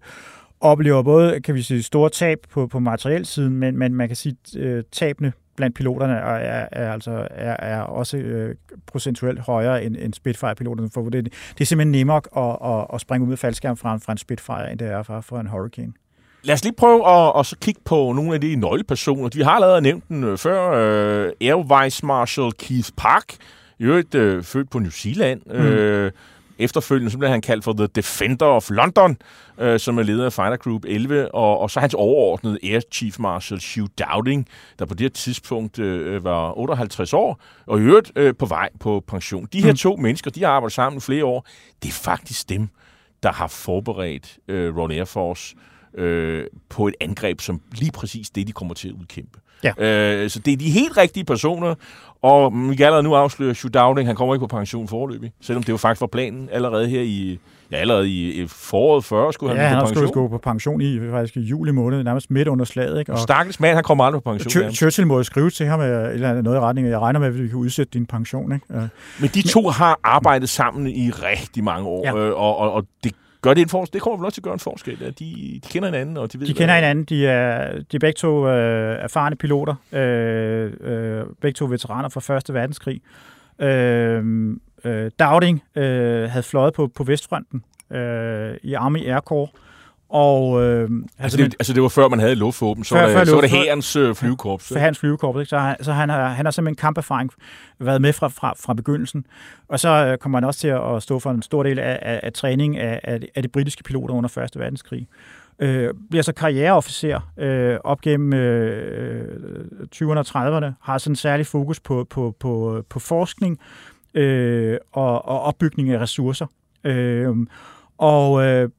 oplever både, kan vi sige, store tab på, på materielsiden, men, men man kan sige, øh, tabene blandt piloterne er, er, er, altså, er, er også øh, procentuelt højere end, end Spitfire-piloterne, for det, det er simpelthen nemmere at, at, at springe ud med faldskærm fra, fra en Spitfire, end det er fra, fra en Hurricane. Lad os lige prøve at, at så kigge på nogle af de nøglepersoner. Vi har allerede nævnt den før. Uh, Air Vice Marshal Keith Park, i øvrigt uh, født på New Zealand. Mm. Efterfølgende så blev han kaldt for The Defender of London, uh, som er leder af Fighter Group 11, og, og så hans overordnede Air Chief Marshal Hugh Dowding, der på det her tidspunkt uh, var 58 år, og i øvrigt uh, på vej på pension. De her mm. to mennesker, de har arbejdet sammen i flere år. Det er faktisk dem, der har forberedt uh, Royal Air Force øh, på et angreb, som lige præcis det, de kommer til at udkæmpe. Ja. Øh, så det er de helt rigtige personer, og vi kan allerede nu afsløre, Hugh Dowding, han kommer ikke på pension forløbig, selvom det jo faktisk var planen allerede her i, ja, allerede i foråret 40 skulle han ja, på han pension. skulle gå på pension i faktisk i juli måned, nærmest midt under slaget. Ikke? Og Stakkels mand, han kommer aldrig på pension. Ch- Churchill må skrive til ham eller noget i retning, jeg regner med, at vi kan udsætte din pension. Ikke? Men de to har arbejdet sammen i rigtig mange år, ja. øh, og, og, og det Gør det en forskel? Det kommer vel også til at gøre en forskel. De, de kender hinanden, og de ved... De kender hinanden. De er, de er begge to øh, erfarne piloter. Øh, øh, begge to veteraner fra Første Verdenskrig. Øh, øh, Dowding øh, havde fløjet på, på Vestfronten øh, i Army Air Corps. Og, øh, altså, det, altså det var før man havde luftvåben, så, før, var det, før så var det hærens øh, flyvekorps. For hans flyvekorps, ikke? så, han, så han, har, han har simpelthen kamperfaring været med fra, fra, fra begyndelsen. Og så øh, kommer han også til at stå for en stor del af, af, af træning af, af, af de britiske piloter under Første Verdenskrig. Øh, bliver så karriereofficer øh, op gennem øh, 20'erne og 30'erne, har sådan en særlig fokus på, på, på, på forskning øh, og, og opbygning af ressourcer. Øh, og øh,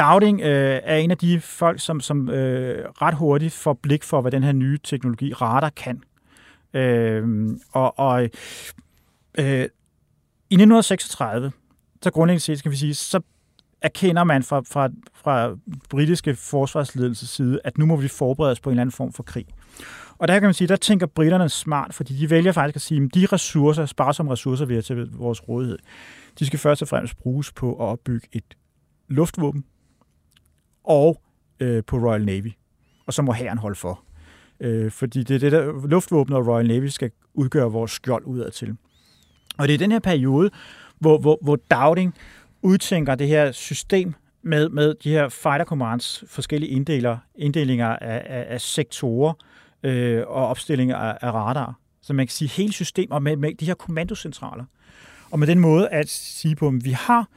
Dowding øh, er en af de folk, som, som øh, ret hurtigt får blik for, hvad den her nye teknologi radar kan. Øh, og og øh, øh I 1936, så grundlæggende set skal vi sige, så erkender man fra, fra, fra britiske forsvarsledelses side, at nu må vi forberede os på en eller anden form for krig. Og der kan man sige, der tænker britterne smart, fordi de vælger faktisk at sige, at de ressourcer, sparsomme ressourcer, vi har til vores rådighed, de skal først og fremmest bruges på at opbygge et luftvåben og øh, på Royal Navy. Og så må hæren holde for. Øh, fordi det er det der luftvåbnet og Royal Navy skal udgøre vores skjold udad til. Og det er den her periode, hvor, hvor, hvor Dowding udtænker det her system med, med de her fighter commands forskellige inddeler, inddelinger af, af, af sektorer øh, og opstillinger af, af radar. Så man kan sige hele systemer med, med de her kommandocentraler. Og med den måde at sige på, at vi har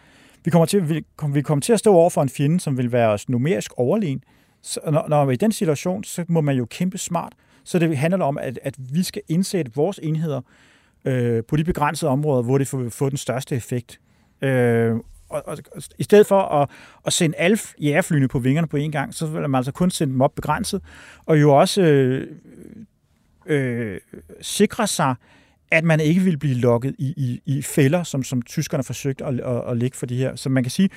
vi kommer, til, vi, vi kommer til at stå over for en fjende, som vil være os numerisk overlegen. Så når, når vi er i den situation, så må man jo kæmpe smart. Så det handler om, at, at vi skal indsætte vores enheder øh, på de begrænsede områder, hvor det får, får den største effekt. Øh, og, og, og i stedet for at, at sende alle jægerflyene på vingerne på en gang, så vil man altså kun sende dem op begrænset, og jo også øh, øh, sikre sig, at man ikke vil blive lokket i, i, i fælder, som, som tyskerne forsøgte at, at, at lægge for de her. Så man kan sige,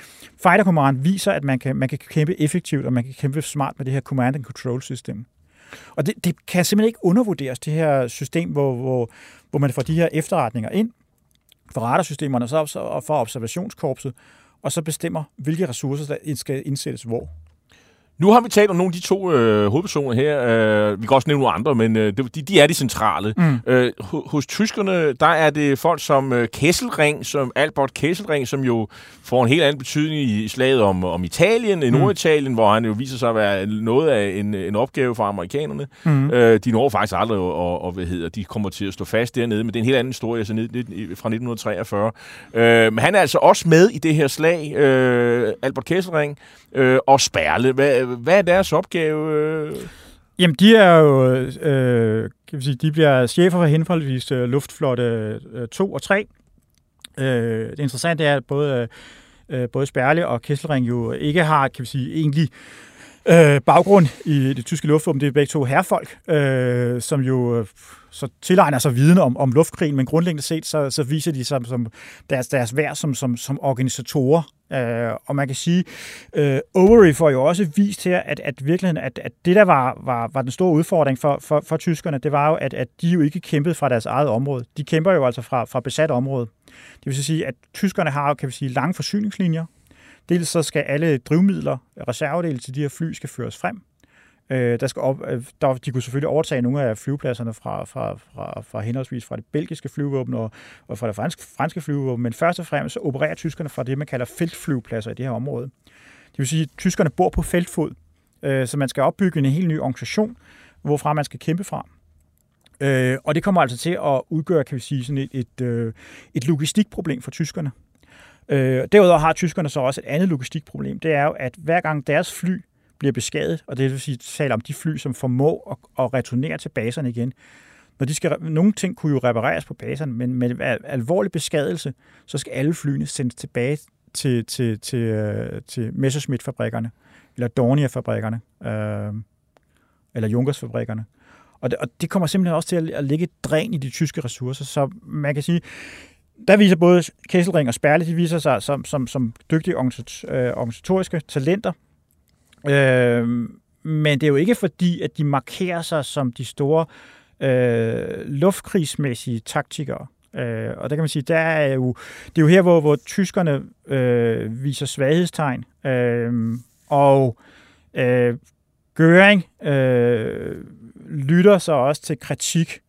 Fighter Command viser, at man kan, man kan kæmpe effektivt, og man kan kæmpe smart med det her command and control system. Og det, det kan simpelthen ikke undervurderes, det her system, hvor, hvor, hvor man får de her efterretninger ind, for radarsystemerne og for observationskorpset, og så bestemmer, hvilke ressourcer, der skal indsættes hvor. Nu har vi talt om nogle af de to øh, hovedpersoner her. Øh, vi kan også nævne nogle andre, men øh, de, de er de centrale. Mm. Øh, hos tyskerne, der er det folk som øh, Kesselring, som Albert Kesselring, som jo får en helt anden betydning i slaget om, om Italien, i mm. Norditalien, hvor han jo viser sig at være noget af en, en opgave for amerikanerne. Mm. Øh, de når faktisk aldrig, og, og hvad hedder, de kommer til at stå fast dernede, men det er en helt anden historie altså, fra 1943. Øh, men han er altså også med i det her slag, øh, Albert Kesselring, øh, og Spærle. Hvad, hvad er deres opgave? Øh? Jamen, de er jo, øh, kan vi sige, de bliver chefer for henholdsvis øh, luftflotte øh, 2 og 3. Øh, det interessante er, at både, øh, øh både Spærle og Kesselring jo ikke har, kan vi sige, egentlig øh, øh, baggrund i det tyske luftvåben. Det er begge to herrefolk, øh, som jo øh, så tilegner sig viden om, om luftkrigen, men grundlæggende set, så, så viser de sig som deres, deres værd som, som, som organisatorer. Øh, og man kan sige, øh, Overy får jo også vist her, at, at virkeligheden, at, at det der var, var, var den store udfordring for, for, for tyskerne, det var jo, at, at de jo ikke kæmpede fra deres eget område. De kæmper jo altså fra, fra besat område. Det vil sige, at tyskerne har, kan vi sige, lange forsyningslinjer, Dels så skal alle drivmidler, reservedele til de her fly, skal føres frem. Øh, der skal op, øh, der, de kunne selvfølgelig overtage nogle af flyvepladserne fra, fra, fra, fra henholdsvis fra det belgiske flyvåben og, og fra det franske, franske flyvåben, men først og fremmest så opererer tyskerne fra det, man kalder feltflyvepladser i det her område. Det vil sige, at tyskerne bor på feltfod, øh, så man skal opbygge en helt ny organisation, hvorfra man skal kæmpe fra. Øh, og det kommer altså til at udgøre, kan vi sige, sådan et, et, øh, et logistikproblem for tyskerne. Øh, derudover har tyskerne så også et andet logistikproblem. Det er jo, at hver gang deres fly bliver beskadiget, og det vil sige taler om de fly, som formår at, at returnere til baserne igen, når de skal, nogle ting kunne jo repareres på baserne, men med alvorlig beskadelse, så skal alle flyene sendes tilbage til, til, til, øh, til Messerschmitt-fabrikkerne, eller Dornier-fabrikkerne, øh, eller Junkers-fabrikkerne. Og det, og det kommer simpelthen også til at, at lægge et dræn i de tyske ressourcer, så man kan sige, der viser både Kesselring og Sperle, de viser sig som, som, som dygtige øh, organisatoriske talenter. Øh, men det er jo ikke fordi, at de markerer sig som de store øh, luftkrigsmæssige taktikere. Øh, og der kan man sige, der er jo, det er jo her, hvor, hvor tyskerne øh, viser svaghedstegn. Øh, og øh, Göring øh, lytter så også til kritik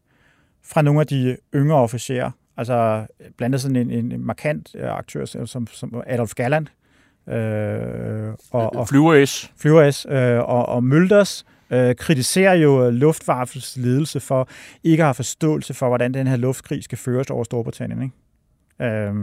fra nogle af de yngre officerer. Altså blandt andet sådan en, en markant øh, aktør som, som Adolf Galland. Øh, og, og, Flyver S. Flyver S. Øh, og, og Mølders øh, kritiserer jo Luftwaffes ledelse for ikke at have forståelse for, hvordan den her luftkrig skal føres over Storbritannien. Ikke? Øh,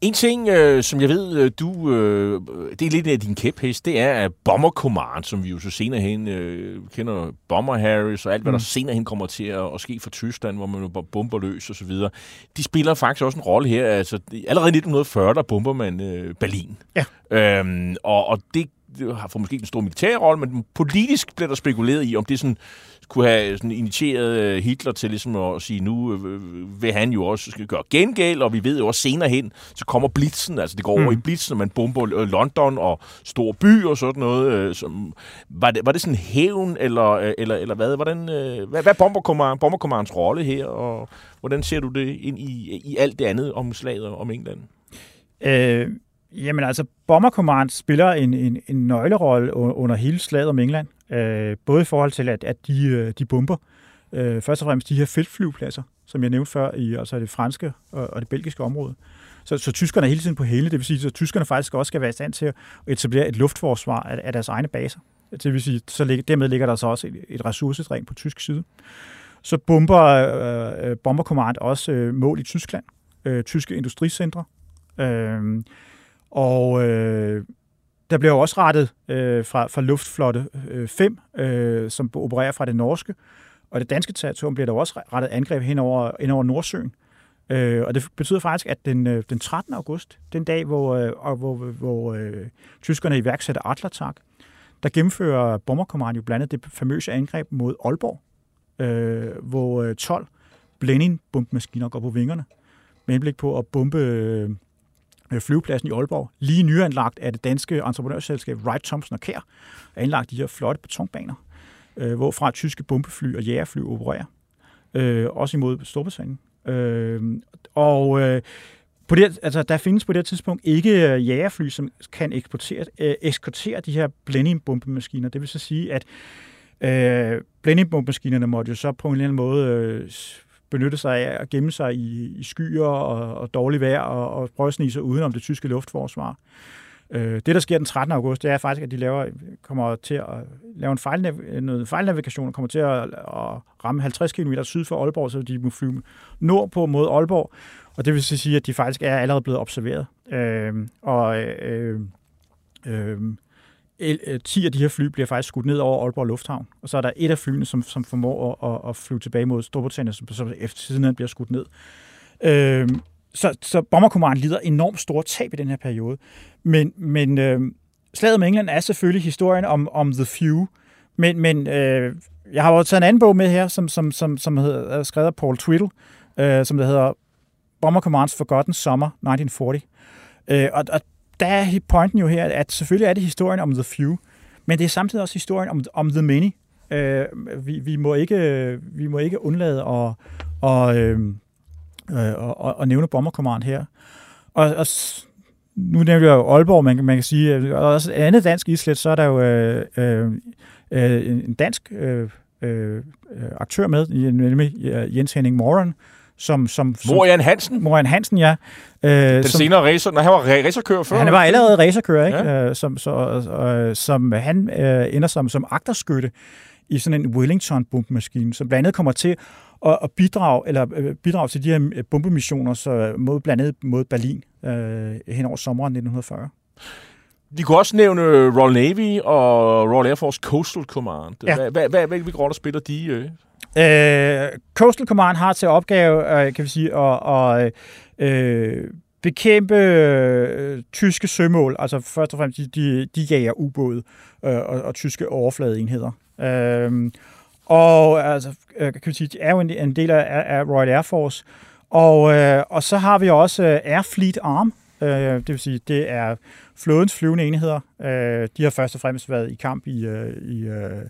en ting, øh, som jeg ved, øh, du, øh, det er lidt af din kæphest, det er at Bomber Command, som vi jo så senere hen øh, kender Bomber Harris og alt, hvad mm. der senere hen kommer til at, at ske for Tyskland, hvor man jo bomber løs og så videre. De spiller faktisk også en rolle her. Altså, allerede i 1940, der bomber man øh, Berlin. Ja. Øhm, og, og det, det har for måske en stor militær rolle, men politisk bliver der spekuleret i, om det sådan kunne have sådan initieret øh, Hitler til ligesom at sige, nu øh, vil han jo også skal gøre gengæld, og vi ved jo også senere hen, så kommer Blitzen, altså det går mm. over i Blitzen, og man bomber øh, London og stor by og sådan noget. Øh, som, var, det, var det sådan hævn, eller, øh, eller, eller hvad? Hvordan, øh, hvad, hvad er bomberkommanderens rolle her, og hvordan ser du det ind i, i alt det andet om slaget om England? Øh, jamen altså, Bomber Command spiller en, en, en nøglerolle under hele slaget om England. Øh, både i forhold til, at, at de, øh, de bomber øh, først og fremmest de her feltflyvepladser, som jeg nævnte før, i altså det franske og, og det belgiske område. Så, så tyskerne er hele tiden på hele, det vil sige, at tyskerne faktisk også skal være i stand til at etablere et luftforsvar af, af deres egne baser. Det vil sige, så lig, dermed ligger der så også et, et ressourcetræn på tysk side. Så bomber øh, øh Bomber Command også øh, mål i Tyskland, øh, tyske industricentre. Øh, og øh, der bliver også rettet øh, fra, fra Luftflotte 5, øh, øh, som opererer fra det norske, og det danske territorium bliver der også rettet angreb hen over, hen over Nordsøen. Øh, og det betyder faktisk, at den, øh, den 13. august, den dag, hvor, øh, hvor, hvor øh, tyskerne iværksætter Atlatak, der gennemfører Bomberkommand jo blandt andet det famøse angreb mod Aalborg, øh, hvor øh, 12 Blenning bombemaskiner går på vingerne, med henblik på at bombe øh, Øh, flyvepladsen i Aalborg. Lige nyanlagt af det danske entreprenørselskab Wright Thompson og Kær, anlagt de her flotte betonbaner, øh, hvorfra tyske bombefly og jægerfly opererer. Øh, også imod Storbritannien. Øh, og øh, på det, altså, der findes på det tidspunkt ikke øh, jægerfly, som kan eksportere, øh, eskortere de her blændingbombemaskiner. Det vil så sige, at øh, blændingbombemaskinerne måtte jo så på en eller anden måde øh, benytte sig af at gemme sig i, i skyer og, og dårligt vejr og, og prøve at snige sig udenom det tyske luftforsvar. Øh, det, der sker den 13. august, det er faktisk, at de laver, kommer til at lave en fejlnav- noget fejlnavigation og kommer til at, at ramme 50 km syd for Aalborg, så de må flyve nordpå mod Aalborg. Og det vil sige, at de faktisk er allerede blevet observeret. Øh, og øh, øh, 10 øh, af de her fly bliver faktisk skudt ned over Aalborg Lufthavn, og så er der et af flyene, som, som formår at, at flyve tilbage mod Storbritannien, som så efter siden bliver skudt ned. Øh, så, så Bomberkommand lider enormt store tab i den her periode. Men, men øh, slaget med England er selvfølgelig historien om, om The Few. Men, men øh, jeg har også taget en anden bog med her, som, som, som, som hedder, er skrevet af Paul Twiddle, øh, som der hedder Bomber Commands Forgotten Summer 1940. Øh, og, og der er pointen jo her, at selvfølgelig er det historien om The Few, men det er samtidig også historien om, om The Many. Øh, vi, vi, må ikke, vi må ikke undlade at, og, øhm, øh, øh, og, og nævne Bomber Command her. Og, og nu nævner jeg jo Aalborg, man, man kan sige, øh, og også et andet dansk islet, så er der jo øh, øh, øh en dansk øh, øh, øh, aktør med, nemlig Jens Henning Moran, som, som, som Morian Hansen? Morian Hansen, ja. Øh, Den som, senere racer, når han var racerkører før. Han var allerede racerkører, ikke? Ja. Øh, som, så, øh, som han øh, ender som, som agterskytte i sådan en Wellington-bombemaskine, som blandt andet kommer til at, at bidrage, eller, øh, bidrage til de her øh, bombemissioner så mod, blandt andet mod Berlin øh, hen over sommeren 1940. Vi kunne også nævne Royal Navy og Royal Air Force Coastal Command. Ja. Hvad, hvad, hvad, hvilke roller spiller de? Øh? Coastal Command har til opgave, øh, kan vi sige, at, at øh, bekæmpe øh, tyske sømål, altså først og fremmest de, de, de jager ubåde øh, og, og tyske overfladeenheder. Øh, og altså, øh, kan vi sige, de er jo en, en del af, af Royal Air Force. Og, øh, og så har vi også øh, Air Fleet Arm, øh, det vil sige, det er flådens flyvende enheder. Øh, de har først og fremmest været i kamp i, øh, i øh,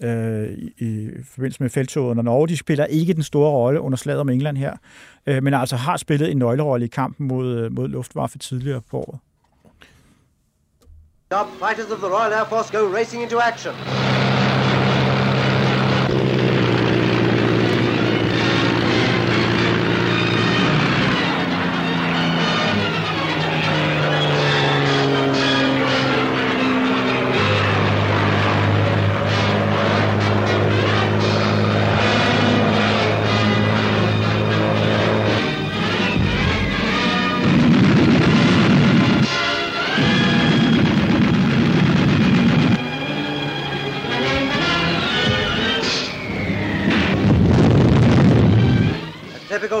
øh, i, i forbindelse med feltoget under Norge. De spiller ikke den store rolle under slaget om England her, øh, men altså har spillet en nøglerolle i kampen mod, øh, mod Luftwaffe tidligere på året. Top fighters of the Royal Air Force go racing into action.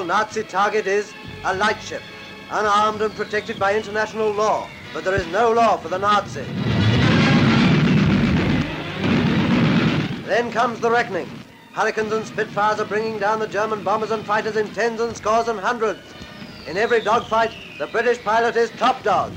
Nazi target is a lightship, unarmed and protected by international law, but there is no law for the Nazi. Then comes the reckoning. Hurricanes and Spitfires are bringing down the German bombers and fighters in tens and scores and hundreds. In every dogfight, the British pilot is top dog.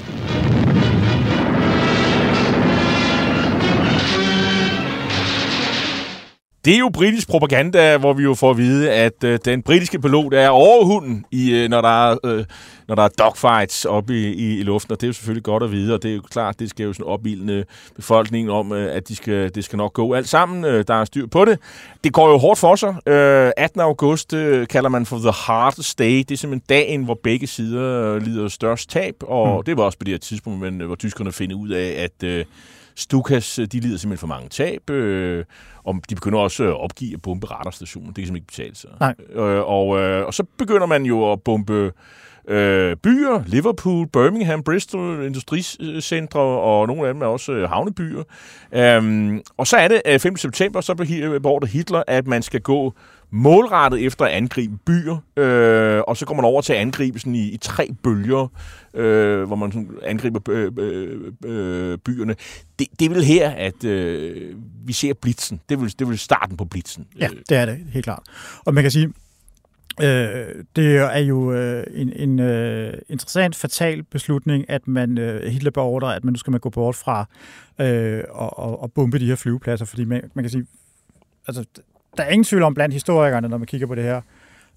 Det er jo britisk propaganda, hvor vi jo får at vide, at øh, den britiske pilot er overhunden, i, øh, når, der er, øh, når der er dogfights oppe i, i, i luften, og det er jo selvfølgelig godt at vide, og det er jo klart, det skal jo sådan opildne befolkningen om, øh, at de skal, det skal nok gå alt sammen. Øh, der er styr på det. Det går jo hårdt for sig. Øh, 18. august øh, kalder man for The Hardest Day. Det er simpelthen dagen, hvor begge sider øh, lider størst tab, og mm. det var også på det her tidspunkt, men, øh, hvor tyskerne finder ud af, at... Øh, Stukas, de lider simpelthen for mange tab, øh, og de begynder også at opgive at bombe radarstationen. Det kan simpelthen ikke betale sig. Nej. Øh, og, øh, og så begynder man jo at bombe øh, byer, Liverpool, Birmingham, Bristol, industricentre, og nogle af dem er også øh, havnebyer. Um, og så er det øh, 5. september, så beordrer Hitler, at man skal gå målrettet efter at angribe byer, øh, og så går man over til at angribe sådan i, i tre bølger, øh, hvor man sådan angriber øh, øh, øh, byerne. Det, det er vel her, at øh, vi ser blitzen. Det er, vel, det er vel starten på blitzen. Ja, det er det, helt klart. Og man kan sige, øh, det er jo øh, en, en øh, interessant, fatal beslutning, at man øh, Hitler beordrer, at man nu skal man gå bort fra øh, og, og, og bombe de her flyvepladser, fordi man, man kan sige, altså der er ingen tvivl om blandt historikerne, når man kigger på det her,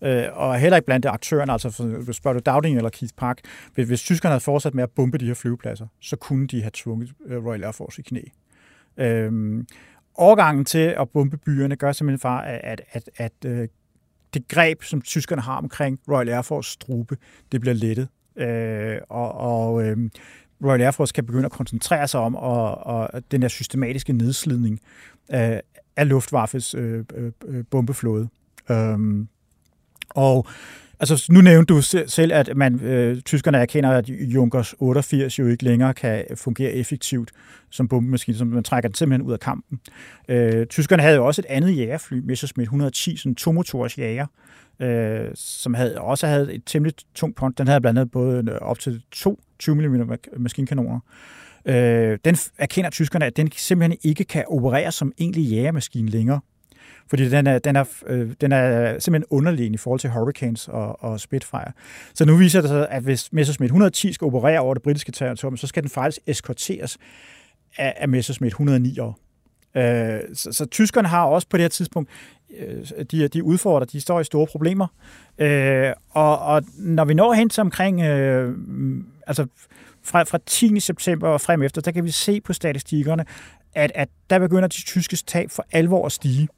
øh, og heller ikke blandt aktørerne, altså for, spørger du Dowding eller Keith Park, hvis, hvis tyskerne havde fortsat med at bombe de her flyvepladser, så kunne de have tvunget øh, Royal Air Force i knæ. Øh, overgangen til at bombe byerne gør simpelthen for, at, at, at, at øh, det greb, som tyskerne har omkring Royal Air Force strupe, det bliver lettet. Øh, og og øh, Royal Air Force kan begynde at koncentrere sig om og, og den der systematiske nedslidning af, af Luftwaffes øh, øh, øh, bombeflåde. Øhm, og altså, nu nævnte du selv, at man, øh, tyskerne erkender, at Junkers 88 jo ikke længere kan fungere effektivt som bombemaskine, som man trækker den simpelthen ud af kampen. Øh, tyskerne havde jo også et andet jægerfly, Messerschmitt 110, sådan en tomotors jæger, øh, som havde, også havde et temmelig tungt pont. Den havde blandt andet både øh, op til to 20 mm maskinkanoner. Øh, Øh, den erkender tyskerne, at den simpelthen ikke kan operere som egentlig jægermaskine længere. Fordi den er, den, er, øh, den er simpelthen underlegen i forhold til Hurricanes og, og Spitfire. Så nu viser det sig, at hvis Messerschmitt 110 skal operere over det britiske territorium, så skal den faktisk eskorteres af, af Messerschmitt 109 år. Øh, så, så tyskerne har også på det her tidspunkt, øh, de, de udfordrer, de står i store problemer. Øh, og, og når vi når hen til omkring, øh, altså fra, fra 10. september og frem efter, der kan vi se på statistikkerne, at, at der begynder de tyske tab for alvor at stige.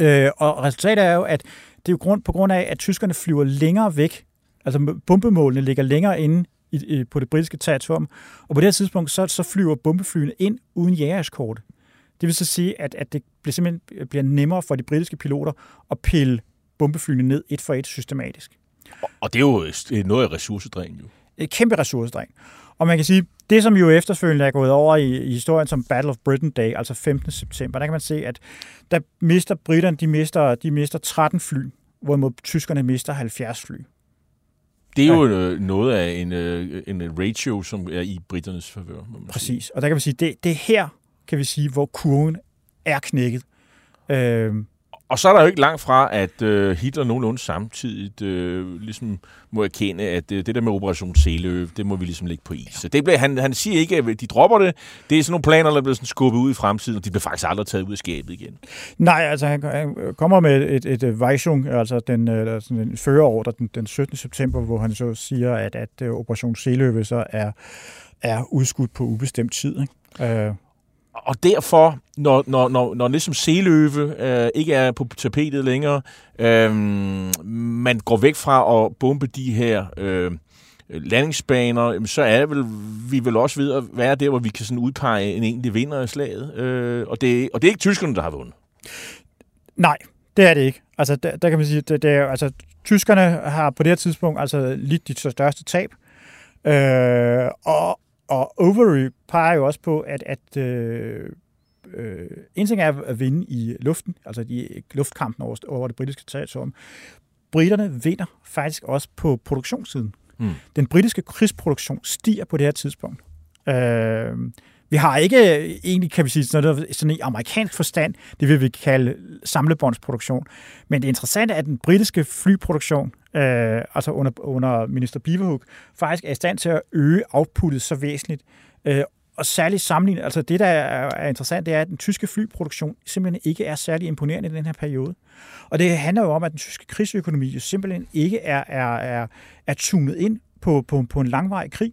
Øh, og resultatet er jo, at det er jo grund, på grund af, at tyskerne flyver længere væk, altså bombemålene ligger længere inde i, i, på det britiske territorium, og på det her tidspunkt, så, så flyver bombeflyene ind uden jægerskort. Det vil så sige, at, at det bliver simpelthen bliver nemmere for de britiske piloter at pille bombeflyene ned et for et systematisk. Og det er jo noget af ressourcedræn, jo. Et kæmpe ressourcedræn. Og man kan sige, det som jo efterfølgende er gået over i, i historien som Battle of Britain Day, altså 15. september, der kan man se, at der mister britterne, de mister, de mister 13 fly, hvorimod tyskerne mister 70 fly. Det er jo ja. noget af en, øh, en ratio, som er i britternes favør. Præcis, og der kan man sige, det, det er her, kan vi sige, hvor kurven er knækket. Øh, og så er der jo ikke langt fra, at øh, Hitler nogenlunde samtidig øh, ligesom må erkende, at øh, det der med Operation Selø, det må vi ligesom lægge på is. Så det blev, han, han siger ikke, at de dropper det. Det er sådan nogle planer, der bliver sådan skubbet ud i fremtiden, og de bliver faktisk aldrig taget ud af skabet igen. Nej, altså han, han kommer med et, et, et Weisung, altså den, øh, sådan en førerordre den, den 17. september, hvor han så siger, at, at øh, Operation Seløve så er, er udskudt på ubestemt tid. Ikke? Øh, og derfor, når, når, når, når ligesom Seløve øh, ikke er på tapetet længere, øh, man går væk fra at bombe de her øh, landingsbaner, så er vel, vi vil også ved at være der, hvor vi kan sådan udpege en egentlig vinder af slaget. Øh, og, det, og det er ikke tyskerne, der har vundet. Nej, det er det ikke. Altså, der, der kan man sige, det, det er, altså, tyskerne har på det her tidspunkt altså lidt de største tab. Øh, og, og Overy peger jo også på, at, at øh, øh, en ting er at vinde i luften, altså i luftkampen over, over det britiske territorium. Britterne vinder faktisk også på produktionssiden. Mm. Den britiske krigsproduktion stiger på det her tidspunkt. Øh, vi har ikke øh, egentlig, kan vi sige, sådan, noget, sådan en amerikansk forstand, det vil vi kalde samlebåndsproduktion. Men det interessante er, at den britiske flyproduktion, øh, altså under, under minister Beaverhook, faktisk er i stand til at øge outputtet så væsentligt. Øh, og særligt sammenlignet, altså det, der er, er interessant, det er, at den tyske flyproduktion simpelthen ikke er særlig imponerende i den her periode. Og det handler jo om, at den tyske krigsøkonomi jo simpelthen ikke er, er, er, er tunet ind på, på, på en langvarig krig.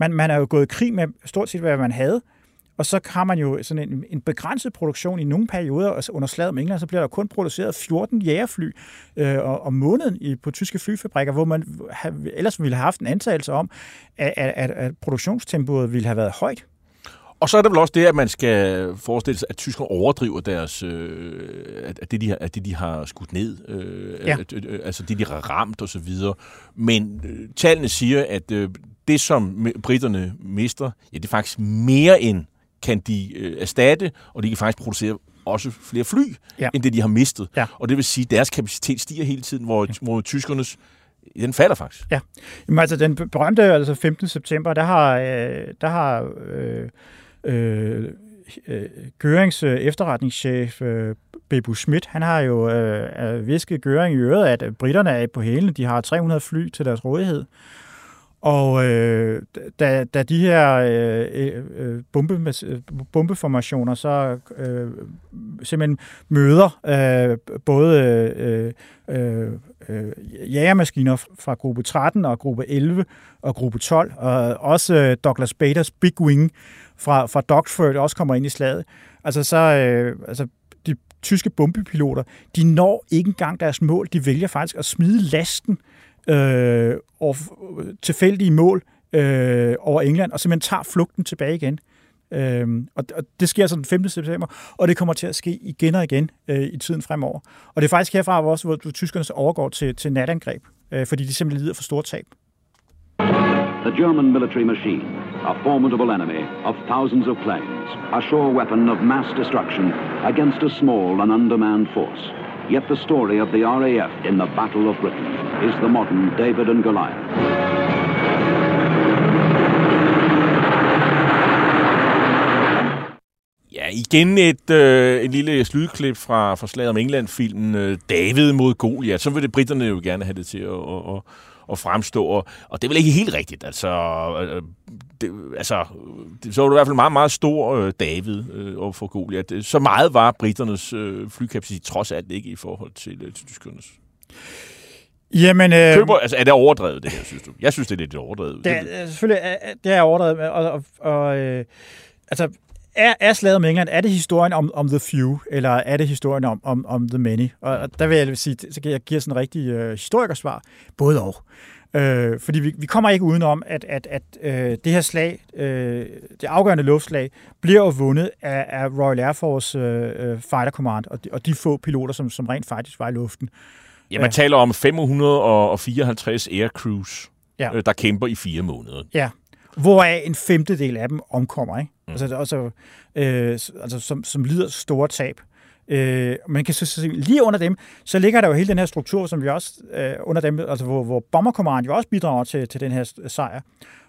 Man, man er jo gået i krig med stort set, hvad man havde, og så har man jo sådan en, en begrænset produktion i nogle perioder. Altså under slaget om England, så bliver der kun produceret 14 jægerfly øh, om måneden i, på tyske flyfabrikker, hvor man have, ellers ville have haft en antagelse om, at, at, at produktionstempoet ville have været højt. Og så er der vel også det, at man skal forestille sig, at tyskerne overdriver deres, øh, at, det, de har, at det, de har skudt ned, øh, ja. at, øh, altså det, de har ramt osv. Men øh, tallene siger, at øh, det, som britterne mister, ja, det er faktisk mere end kan de øh, erstatte, og de kan faktisk producere også flere fly, ja. end det, de har mistet. Ja. Og det vil sige, at deres kapacitet stiger hele tiden, hvor, ja. hvor tyskernes den falder faktisk. Ja, Jamen, altså den berømte altså 15. september, der har, øh, der har øh, øh, øh, Gørings øh, efterretningschef øh, Bebu Schmidt, han har jo øh, visket Gøring i øret, at britterne er på hælen. De har 300 fly til deres rådighed. Og øh, da, da de her øh, øh, øh, bombe, bombeformationer så øh, simpelthen møder øh, både øh, øh, øh, jagermaskiner fra gruppe 13 og gruppe 11 og gruppe 12, og også øh, Douglas Baders Big Wing fra, fra Dogford også kommer ind i slaget. Altså så, øh, altså de tyske bombepiloter, de når ikke engang deres mål. De vælger faktisk at smide lasten øh, Øh, og tilfældige mål øh, over England, og simpelthen tager flugten tilbage igen. Øhm, og, og det sker så den 5. september, og det kommer til at ske igen og igen øh, i tiden fremover. Og det er faktisk herfra, hvor, også, hvor tyskerne så overgår til, til natangreb, øh, fordi de simpelthen lider for store tab. The German military machine, a formidable enemy of thousands of planes, a sure weapon of mass destruction against a small and undermanned force. Yet the story of the RAF in the Battle of Britain is the modern David and Goliath. Ja, igen et, øh, et lille slydklip fra, fra Slaget om England-filmen øh, David mod Goliath. Så vil det britterne jo gerne have det til at, at, at, at fremstå, og, og det er vel ikke helt rigtigt. Altså, øh, det, altså det, så var det i hvert fald meget, meget stor øh, David øh, over for Goliath. Så meget var britternes øh, flykapacitet trods alt ikke i forhold til, øh, til tyskernes. Jamen, øh, Køber, altså, er det overdrevet, det her, synes du? Jeg synes, det er lidt overdrevet. Det er, selvfølgelig er, det er overdrevet, og, og, og øh, altså, er, er slaget om England, er det historien om, om The Few, eller er det historien om, om, om The Many? Og, og der vil jeg sige, så kan jeg give sådan en rigtig øh, historikersvar, både og. Øh, fordi vi, vi kommer ikke udenom, at, at, at øh, det her slag, øh, det afgørende luftslag, bliver jo vundet af, af Royal Air Force øh, øh Fighter Command, og de, og de få piloter, som, som rent faktisk var i luften. Ja, man taler om 554 aircrews, ja. øh, der kæmper i fire måneder. Ja, hvoraf en femtedel af dem omkommer, ikke? Mm. Altså, altså, øh, altså som, som lider store tab. Øh, man kan så, så lige under dem, så ligger der jo hele den her struktur, som vi også øh, under dem, altså hvor, hvor Bomber Command jo også bidrager til, til den her sejr.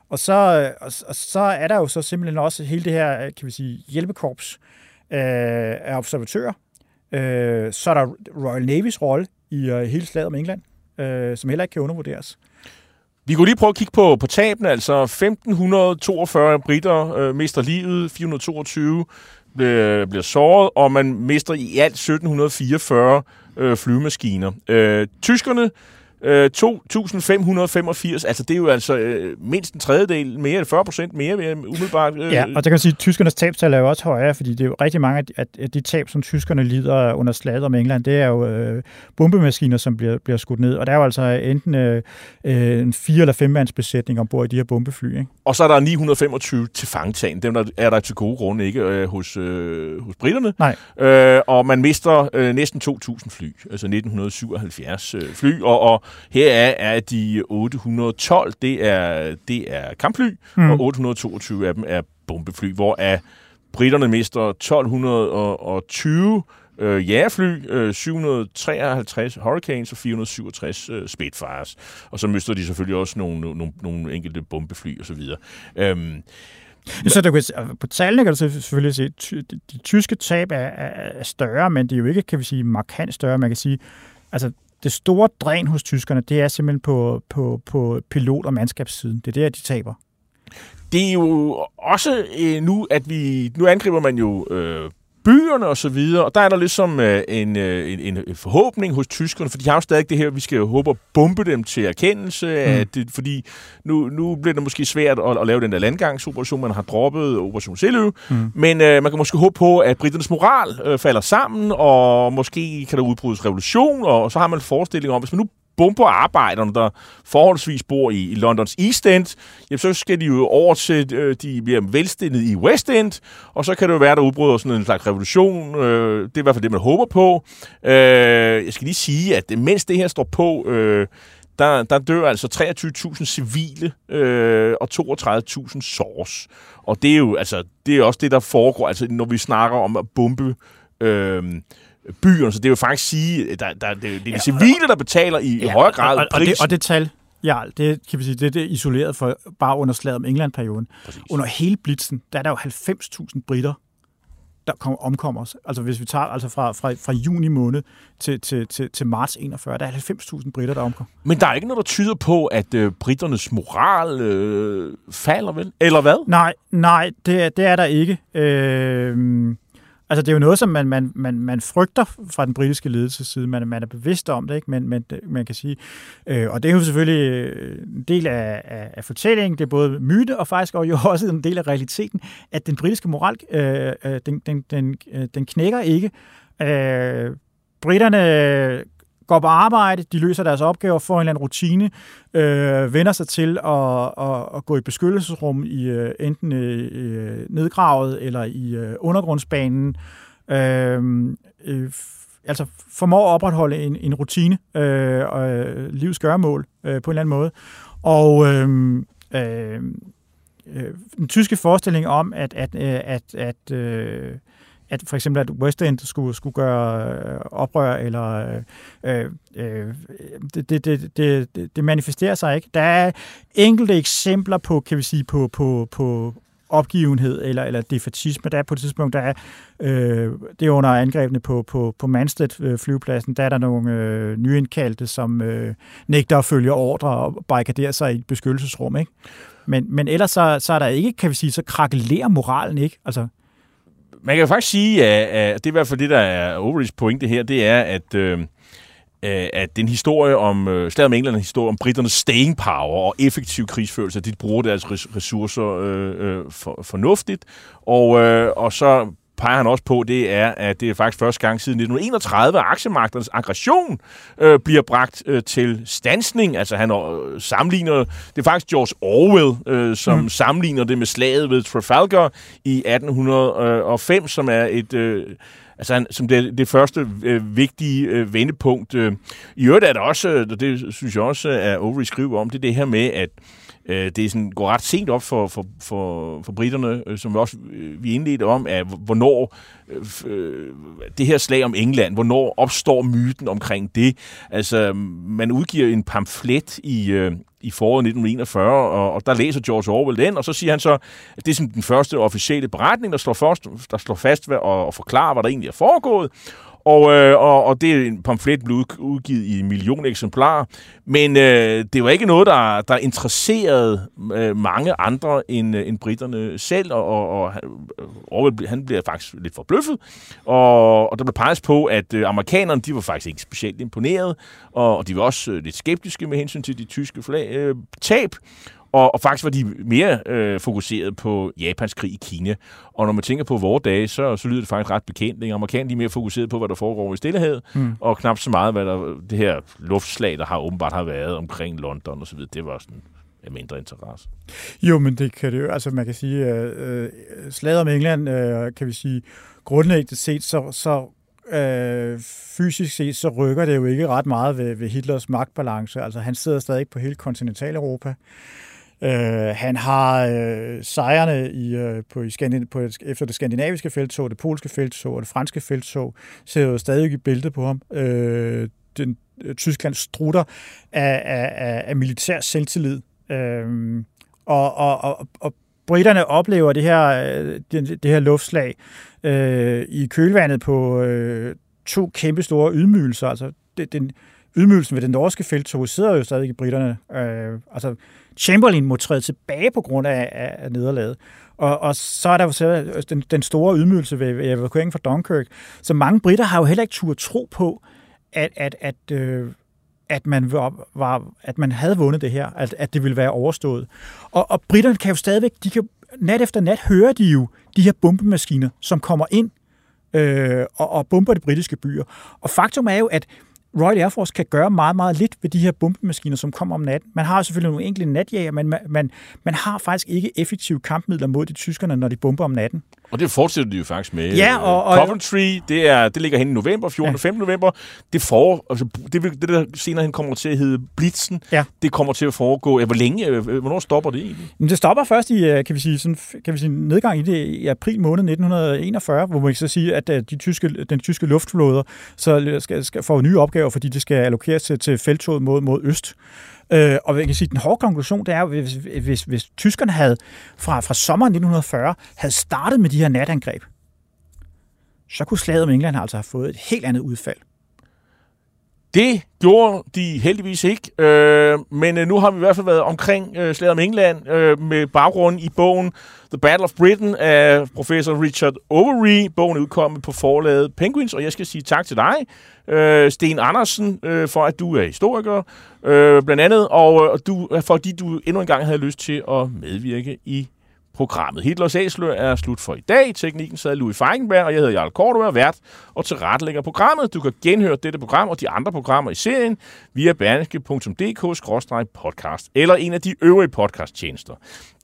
Og så, og, og så er der jo så simpelthen også hele det her, kan vi sige, hjælpekorps øh, af observatører. Øh, så er der Royal Navys rolle i øh, hele slaget om England, øh, som heller ikke kan undervurderes. Vi kunne lige prøve at kigge på, på tabene. Altså 1542 britter øh, mister livet, 422 bliver, øh, bliver såret, og man mister i alt 1744 øh, flyvemaskiner. Øh, tyskerne 2.585, øh, altså det er jo altså øh, mindst en tredjedel mere, eller 40 procent mere, umiddelbart. Øh. Ja, og der kan man sige, at tyskernes tabstal er jo også højere, fordi det er jo rigtig mange af de, tab, som tyskerne lider under slaget om England, det er jo øh, bombemaskiner, som bliver, bliver skudt ned, og der er jo altså enten øh, en fire- eller femmandsbesætning ombord i de her bombefly. Ikke? Og så er der 925 til fangtagen. Dem der er der til gode grunde ikke øh, hos, øh, hos britterne. Nej. Øh, og man mister øh, næsten 2.000 fly, altså 1977 øh, fly, og, og her er, de 812, det er, det er kampfly, mm. og 822 af dem er bombefly, hvor er britterne mister 1220 øh, jægerfly, øh, 753 Hurricanes og 467 øh, Spitfires. Og så mister de selvfølgelig også nogle, nogle, nogle enkelte bombefly osv. Øhm, Så du kan, se- på tallene kan du selvfølgelig se, at de, de tyske tab er, er, er større, men det er jo ikke, kan vi sige, markant større. Man kan sige, altså det store dræn hos tyskerne, det er simpelthen på, på, på pilot- og mandskabssiden. Det er der, de taber. det er jo også øh, nu, at vi... Nu angriber man jo øh, byerne og så videre, og der er der ligesom øh, en, øh, en, en forhåbning hos tyskerne, for de har jo stadig det her, vi skal jo håbe at bombe dem til erkendelse, mm. at det, fordi nu, nu bliver det måske svært at, at lave den der landgangsoperation, man har droppet Operation Selø, mm. men øh, man kan måske håbe på, at britternes moral øh, falder sammen, og måske kan der udbrydes revolution, og så har man en forestilling om, hvis man nu bomber arbejderne, der forholdsvis bor i, i Londons East End, jamen, så skal de jo over til øh, de mere velstillede i West End, og så kan det jo være, der udbryder sådan en slags revolution. Øh, det er i hvert fald det, man håber på. Øh, jeg skal lige sige, at mens det her står på, øh, der, der dør altså 23.000 civile øh, og 32.000 sårs. Og det er jo altså, det er også det, der foregår, altså, når vi snakker om at bombe øh, byerne. Så det vil faktisk sige, at der, der, det, det er de civile, der betaler i, ja, i højere grad og, og, det, prisen. og det tal, ja, det kan vi sige, det, det er isoleret for bare under slaget om England-perioden. Under hele blitzen, der er der jo 90.000 britter, der kom, omkommer. Altså hvis vi tager altså fra, fra, fra juni måned til, til, til, til marts 41, der er 90.000 britter, der omkommer. Men der er ikke noget, der tyder på, at øh, britternes moral øh, falder, vel? Eller hvad? Nej, nej, det, er- det er der ikke. Øh, altså det er jo noget, som man, man, man, man frygter fra den britiske ledelses side. Man, man er bevidst om det, ikke? Men, men man kan sige, øh, og det er jo selvfølgelig øh, en del af, af, af fortællingen, det er både myte og faktisk og jo også en del af realiteten, at den britiske moral, øh, øh den, den, den, øh, den knækker ikke. Øh, britterne går på arbejde, de løser deres opgaver, får en eller anden rutine, øh, vender sig til at, at, at gå i beskyttelsesrum i øh, enten øh, øh nedgravet eller i øh, undergrundsbanen. Øh, øh, altså formår at opretholde en, en rutine øh, og øh, livs gøremål øh, på en eller anden måde. Og øh, øh, øh, den tyske forestilling om, at, at, øh, at, at øh, at for eksempel at West End skulle, skulle gøre øh, oprør, eller øh, øh, det, det, det, det, det manifesterer sig ikke. Der er enkelte eksempler på, kan vi sige, på, på, på opgivenhed eller, eller defatisme. Der er på et tidspunkt, der er, øh, det er under angrebene på, på, på Manstedt øh, flyvepladsen, der er der nogle øh, nyindkaldte, som øh, nægter at følge ordre og barrikaderer sig i et beskyttelsesrum. Ikke? Men, men ellers så, så er der ikke, kan vi sige, så krakelerer moralen ikke. Altså, man kan jo faktisk sige, at, at det er i hvert fald det, der er Overys pointe her, det er, at, øh, øh at den historie om, øh, slaget om England en historie om britternes staying power og effektiv krigsførelse, at de bruger deres ressourcer øh, øh, for, fornuftigt. Og, øh, og så peger han også på, det er, at det er faktisk første gang siden 1931, at aktiemarkedernes aggression øh, bliver bragt øh, til stansning. Altså han øh, sammenligner, det er faktisk George Orwell, øh, som mm. sammenligner det med slaget ved Trafalgar i 1805, som er et... Øh, Altså han, som det, det første øh, vigtige øh, vendepunkt. Øh. I øvrigt er der også, øh, og det synes jeg også er Overy skriver om, det er det her med, at øh, Øh, det er sådan, går ret sent op for, for, for, for britterne, øh, som vi også øh, vi indledte om, at hvornår øh, øh, det her slag om England, hvornår opstår myten omkring det. Altså, man udgiver en pamflet i, øh, i foråret 1941, og, og der læser George Orwell den, og så siger han så, at det er sådan den første officielle beretning, der slår, først, der slår fast hvad, og, og forklarer, hvad der egentlig er foregået. Og, øh, og, og det er en pamflet, blev udgivet i en million eksemplarer. Men øh, det var ikke noget, der, der interesserede øh, mange andre end, øh, end britterne selv, og, og, og han- øh, Orwell blev- han blev faktisk lidt forbløffet. Og, og der blev peget på, at øh, amerikanerne de var faktisk ikke specielt imponeret, og, og de var også øh, lidt skeptiske med hensyn til de tyske flag, øh, tab. Og, og faktisk var de mere øh, fokuseret på Japans krig i Kina. Og når man tænker på vores dage, så, så lyder det faktisk ret bekendt. Ikke? Amerikanerne de er mere fokuseret på, hvad der foregår i Stillehavet, mm. og knap så meget, hvad der, det her luftslag, der har åbenbart har været omkring London og så videre, det var sådan af mindre interesse. Jo, men det kan det jo, altså man kan sige, øh, øh, slaget om England, øh, kan vi sige, grundlæggende set, så, så øh, fysisk set, så rykker det jo ikke ret meget ved, ved Hitlers magtbalance. Altså han sidder stadig på hele kontinentaleuropa. Øh, han har øh, sejrene i, øh, på, i Skandin- på, efter det skandinaviske feltog, det polske feltog og det franske feltog, ser jo stadig i bæltet på ham. Øh, den, øh, Tyskland strutter af, af, af, af militær selvtillid. Øh, og, og, og, og britterne oplever det her, øh, det, det her luftslag øh, i kølvandet på øh, to kæmpe store ydmygelser. Altså, det, den, ydmygelsen ved den norske feltog sidder jo stadig i britterne. Øh, altså, Chamberlain må træde tilbage på grund af, af, af nederlaget. Og, og så er der jo så øh, den, den store ydmygelse ved, ved evakueringen fra Dunkirk. Så mange britter har jo heller ikke tur tro på, at, at, at, øh, at, man var, var, at man havde vundet det her, at, at det ville være overstået. Og, og britterne kan jo stadigvæk, de kan, nat efter nat hører de jo de her bombemaskiner, som kommer ind øh, og, og bomber de britiske byer. Og faktum er jo, at Royal Air Force kan gøre meget, meget lidt ved de her bombemaskiner, som kommer om natten. Man har selvfølgelig nogle enkelte natjager, men man, man, man har faktisk ikke effektive kampmidler mod de tyskerne, når de bomber om natten. Og det fortsætter de jo faktisk med. Ja, og- og- Coventry, det, er, det ligger hen i november, 14. og 15. november. Det, for, altså, det, det, der senere hen kommer til at hedde Blitzen, Ja. det kommer til at foregå. Ja, hvor længe? øh, Hvornår stopper det egentlig? Men det stopper først i, øh, kan vi sige, sådan, kan vi sige nedgang i det i april måned 1941, hvor man kan så sige, at øh, de tyske, den tyske luftflåder så skal, skal få nye opgaver, fordi det skal allokeres til, til feltoget mod, mod øst. Øh, og jeg kan sige, den hårde konklusion, det er, hvis, hvis, hvis tyskerne havde fra, fra sommeren 1940 havde startet med de her natangreb, så kunne slaget om England altså have fået et helt andet udfald. Det gjorde de heldigvis ikke, øh, men øh, nu har vi i hvert fald været omkring øh, slaget om England øh, med baggrund i bogen The Battle of Britain af professor Richard Overy. Bogen er udkommet på forlaget Penguins, og jeg skal sige tak til dig, øh, Sten Andersen, øh, for at du er historiker, øh, blandt andet, og øh, du, fordi du endnu en gang havde lyst til at medvirke i programmet. Hitlers Æsler er slut for i dag. Teknikken sad Louis Feigenberg, og jeg hedder Jarl Kortova, vært og tilrettelægger programmet. Du kan genhøre dette program og de andre programmer i serien via berneske.dk-podcast eller en af de øvrige podcasttjenester.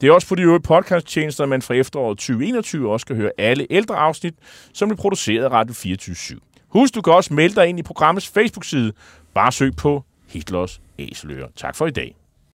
Det er også på de øvrige podcasttjenester, man fra efteråret 2021 også kan høre alle ældre afsnit, som bliver produceret af Radio 24 Husk, du kan også melde dig ind i programmets Facebook-side. Bare søg på Hitlers Æseløer. Tak for i dag.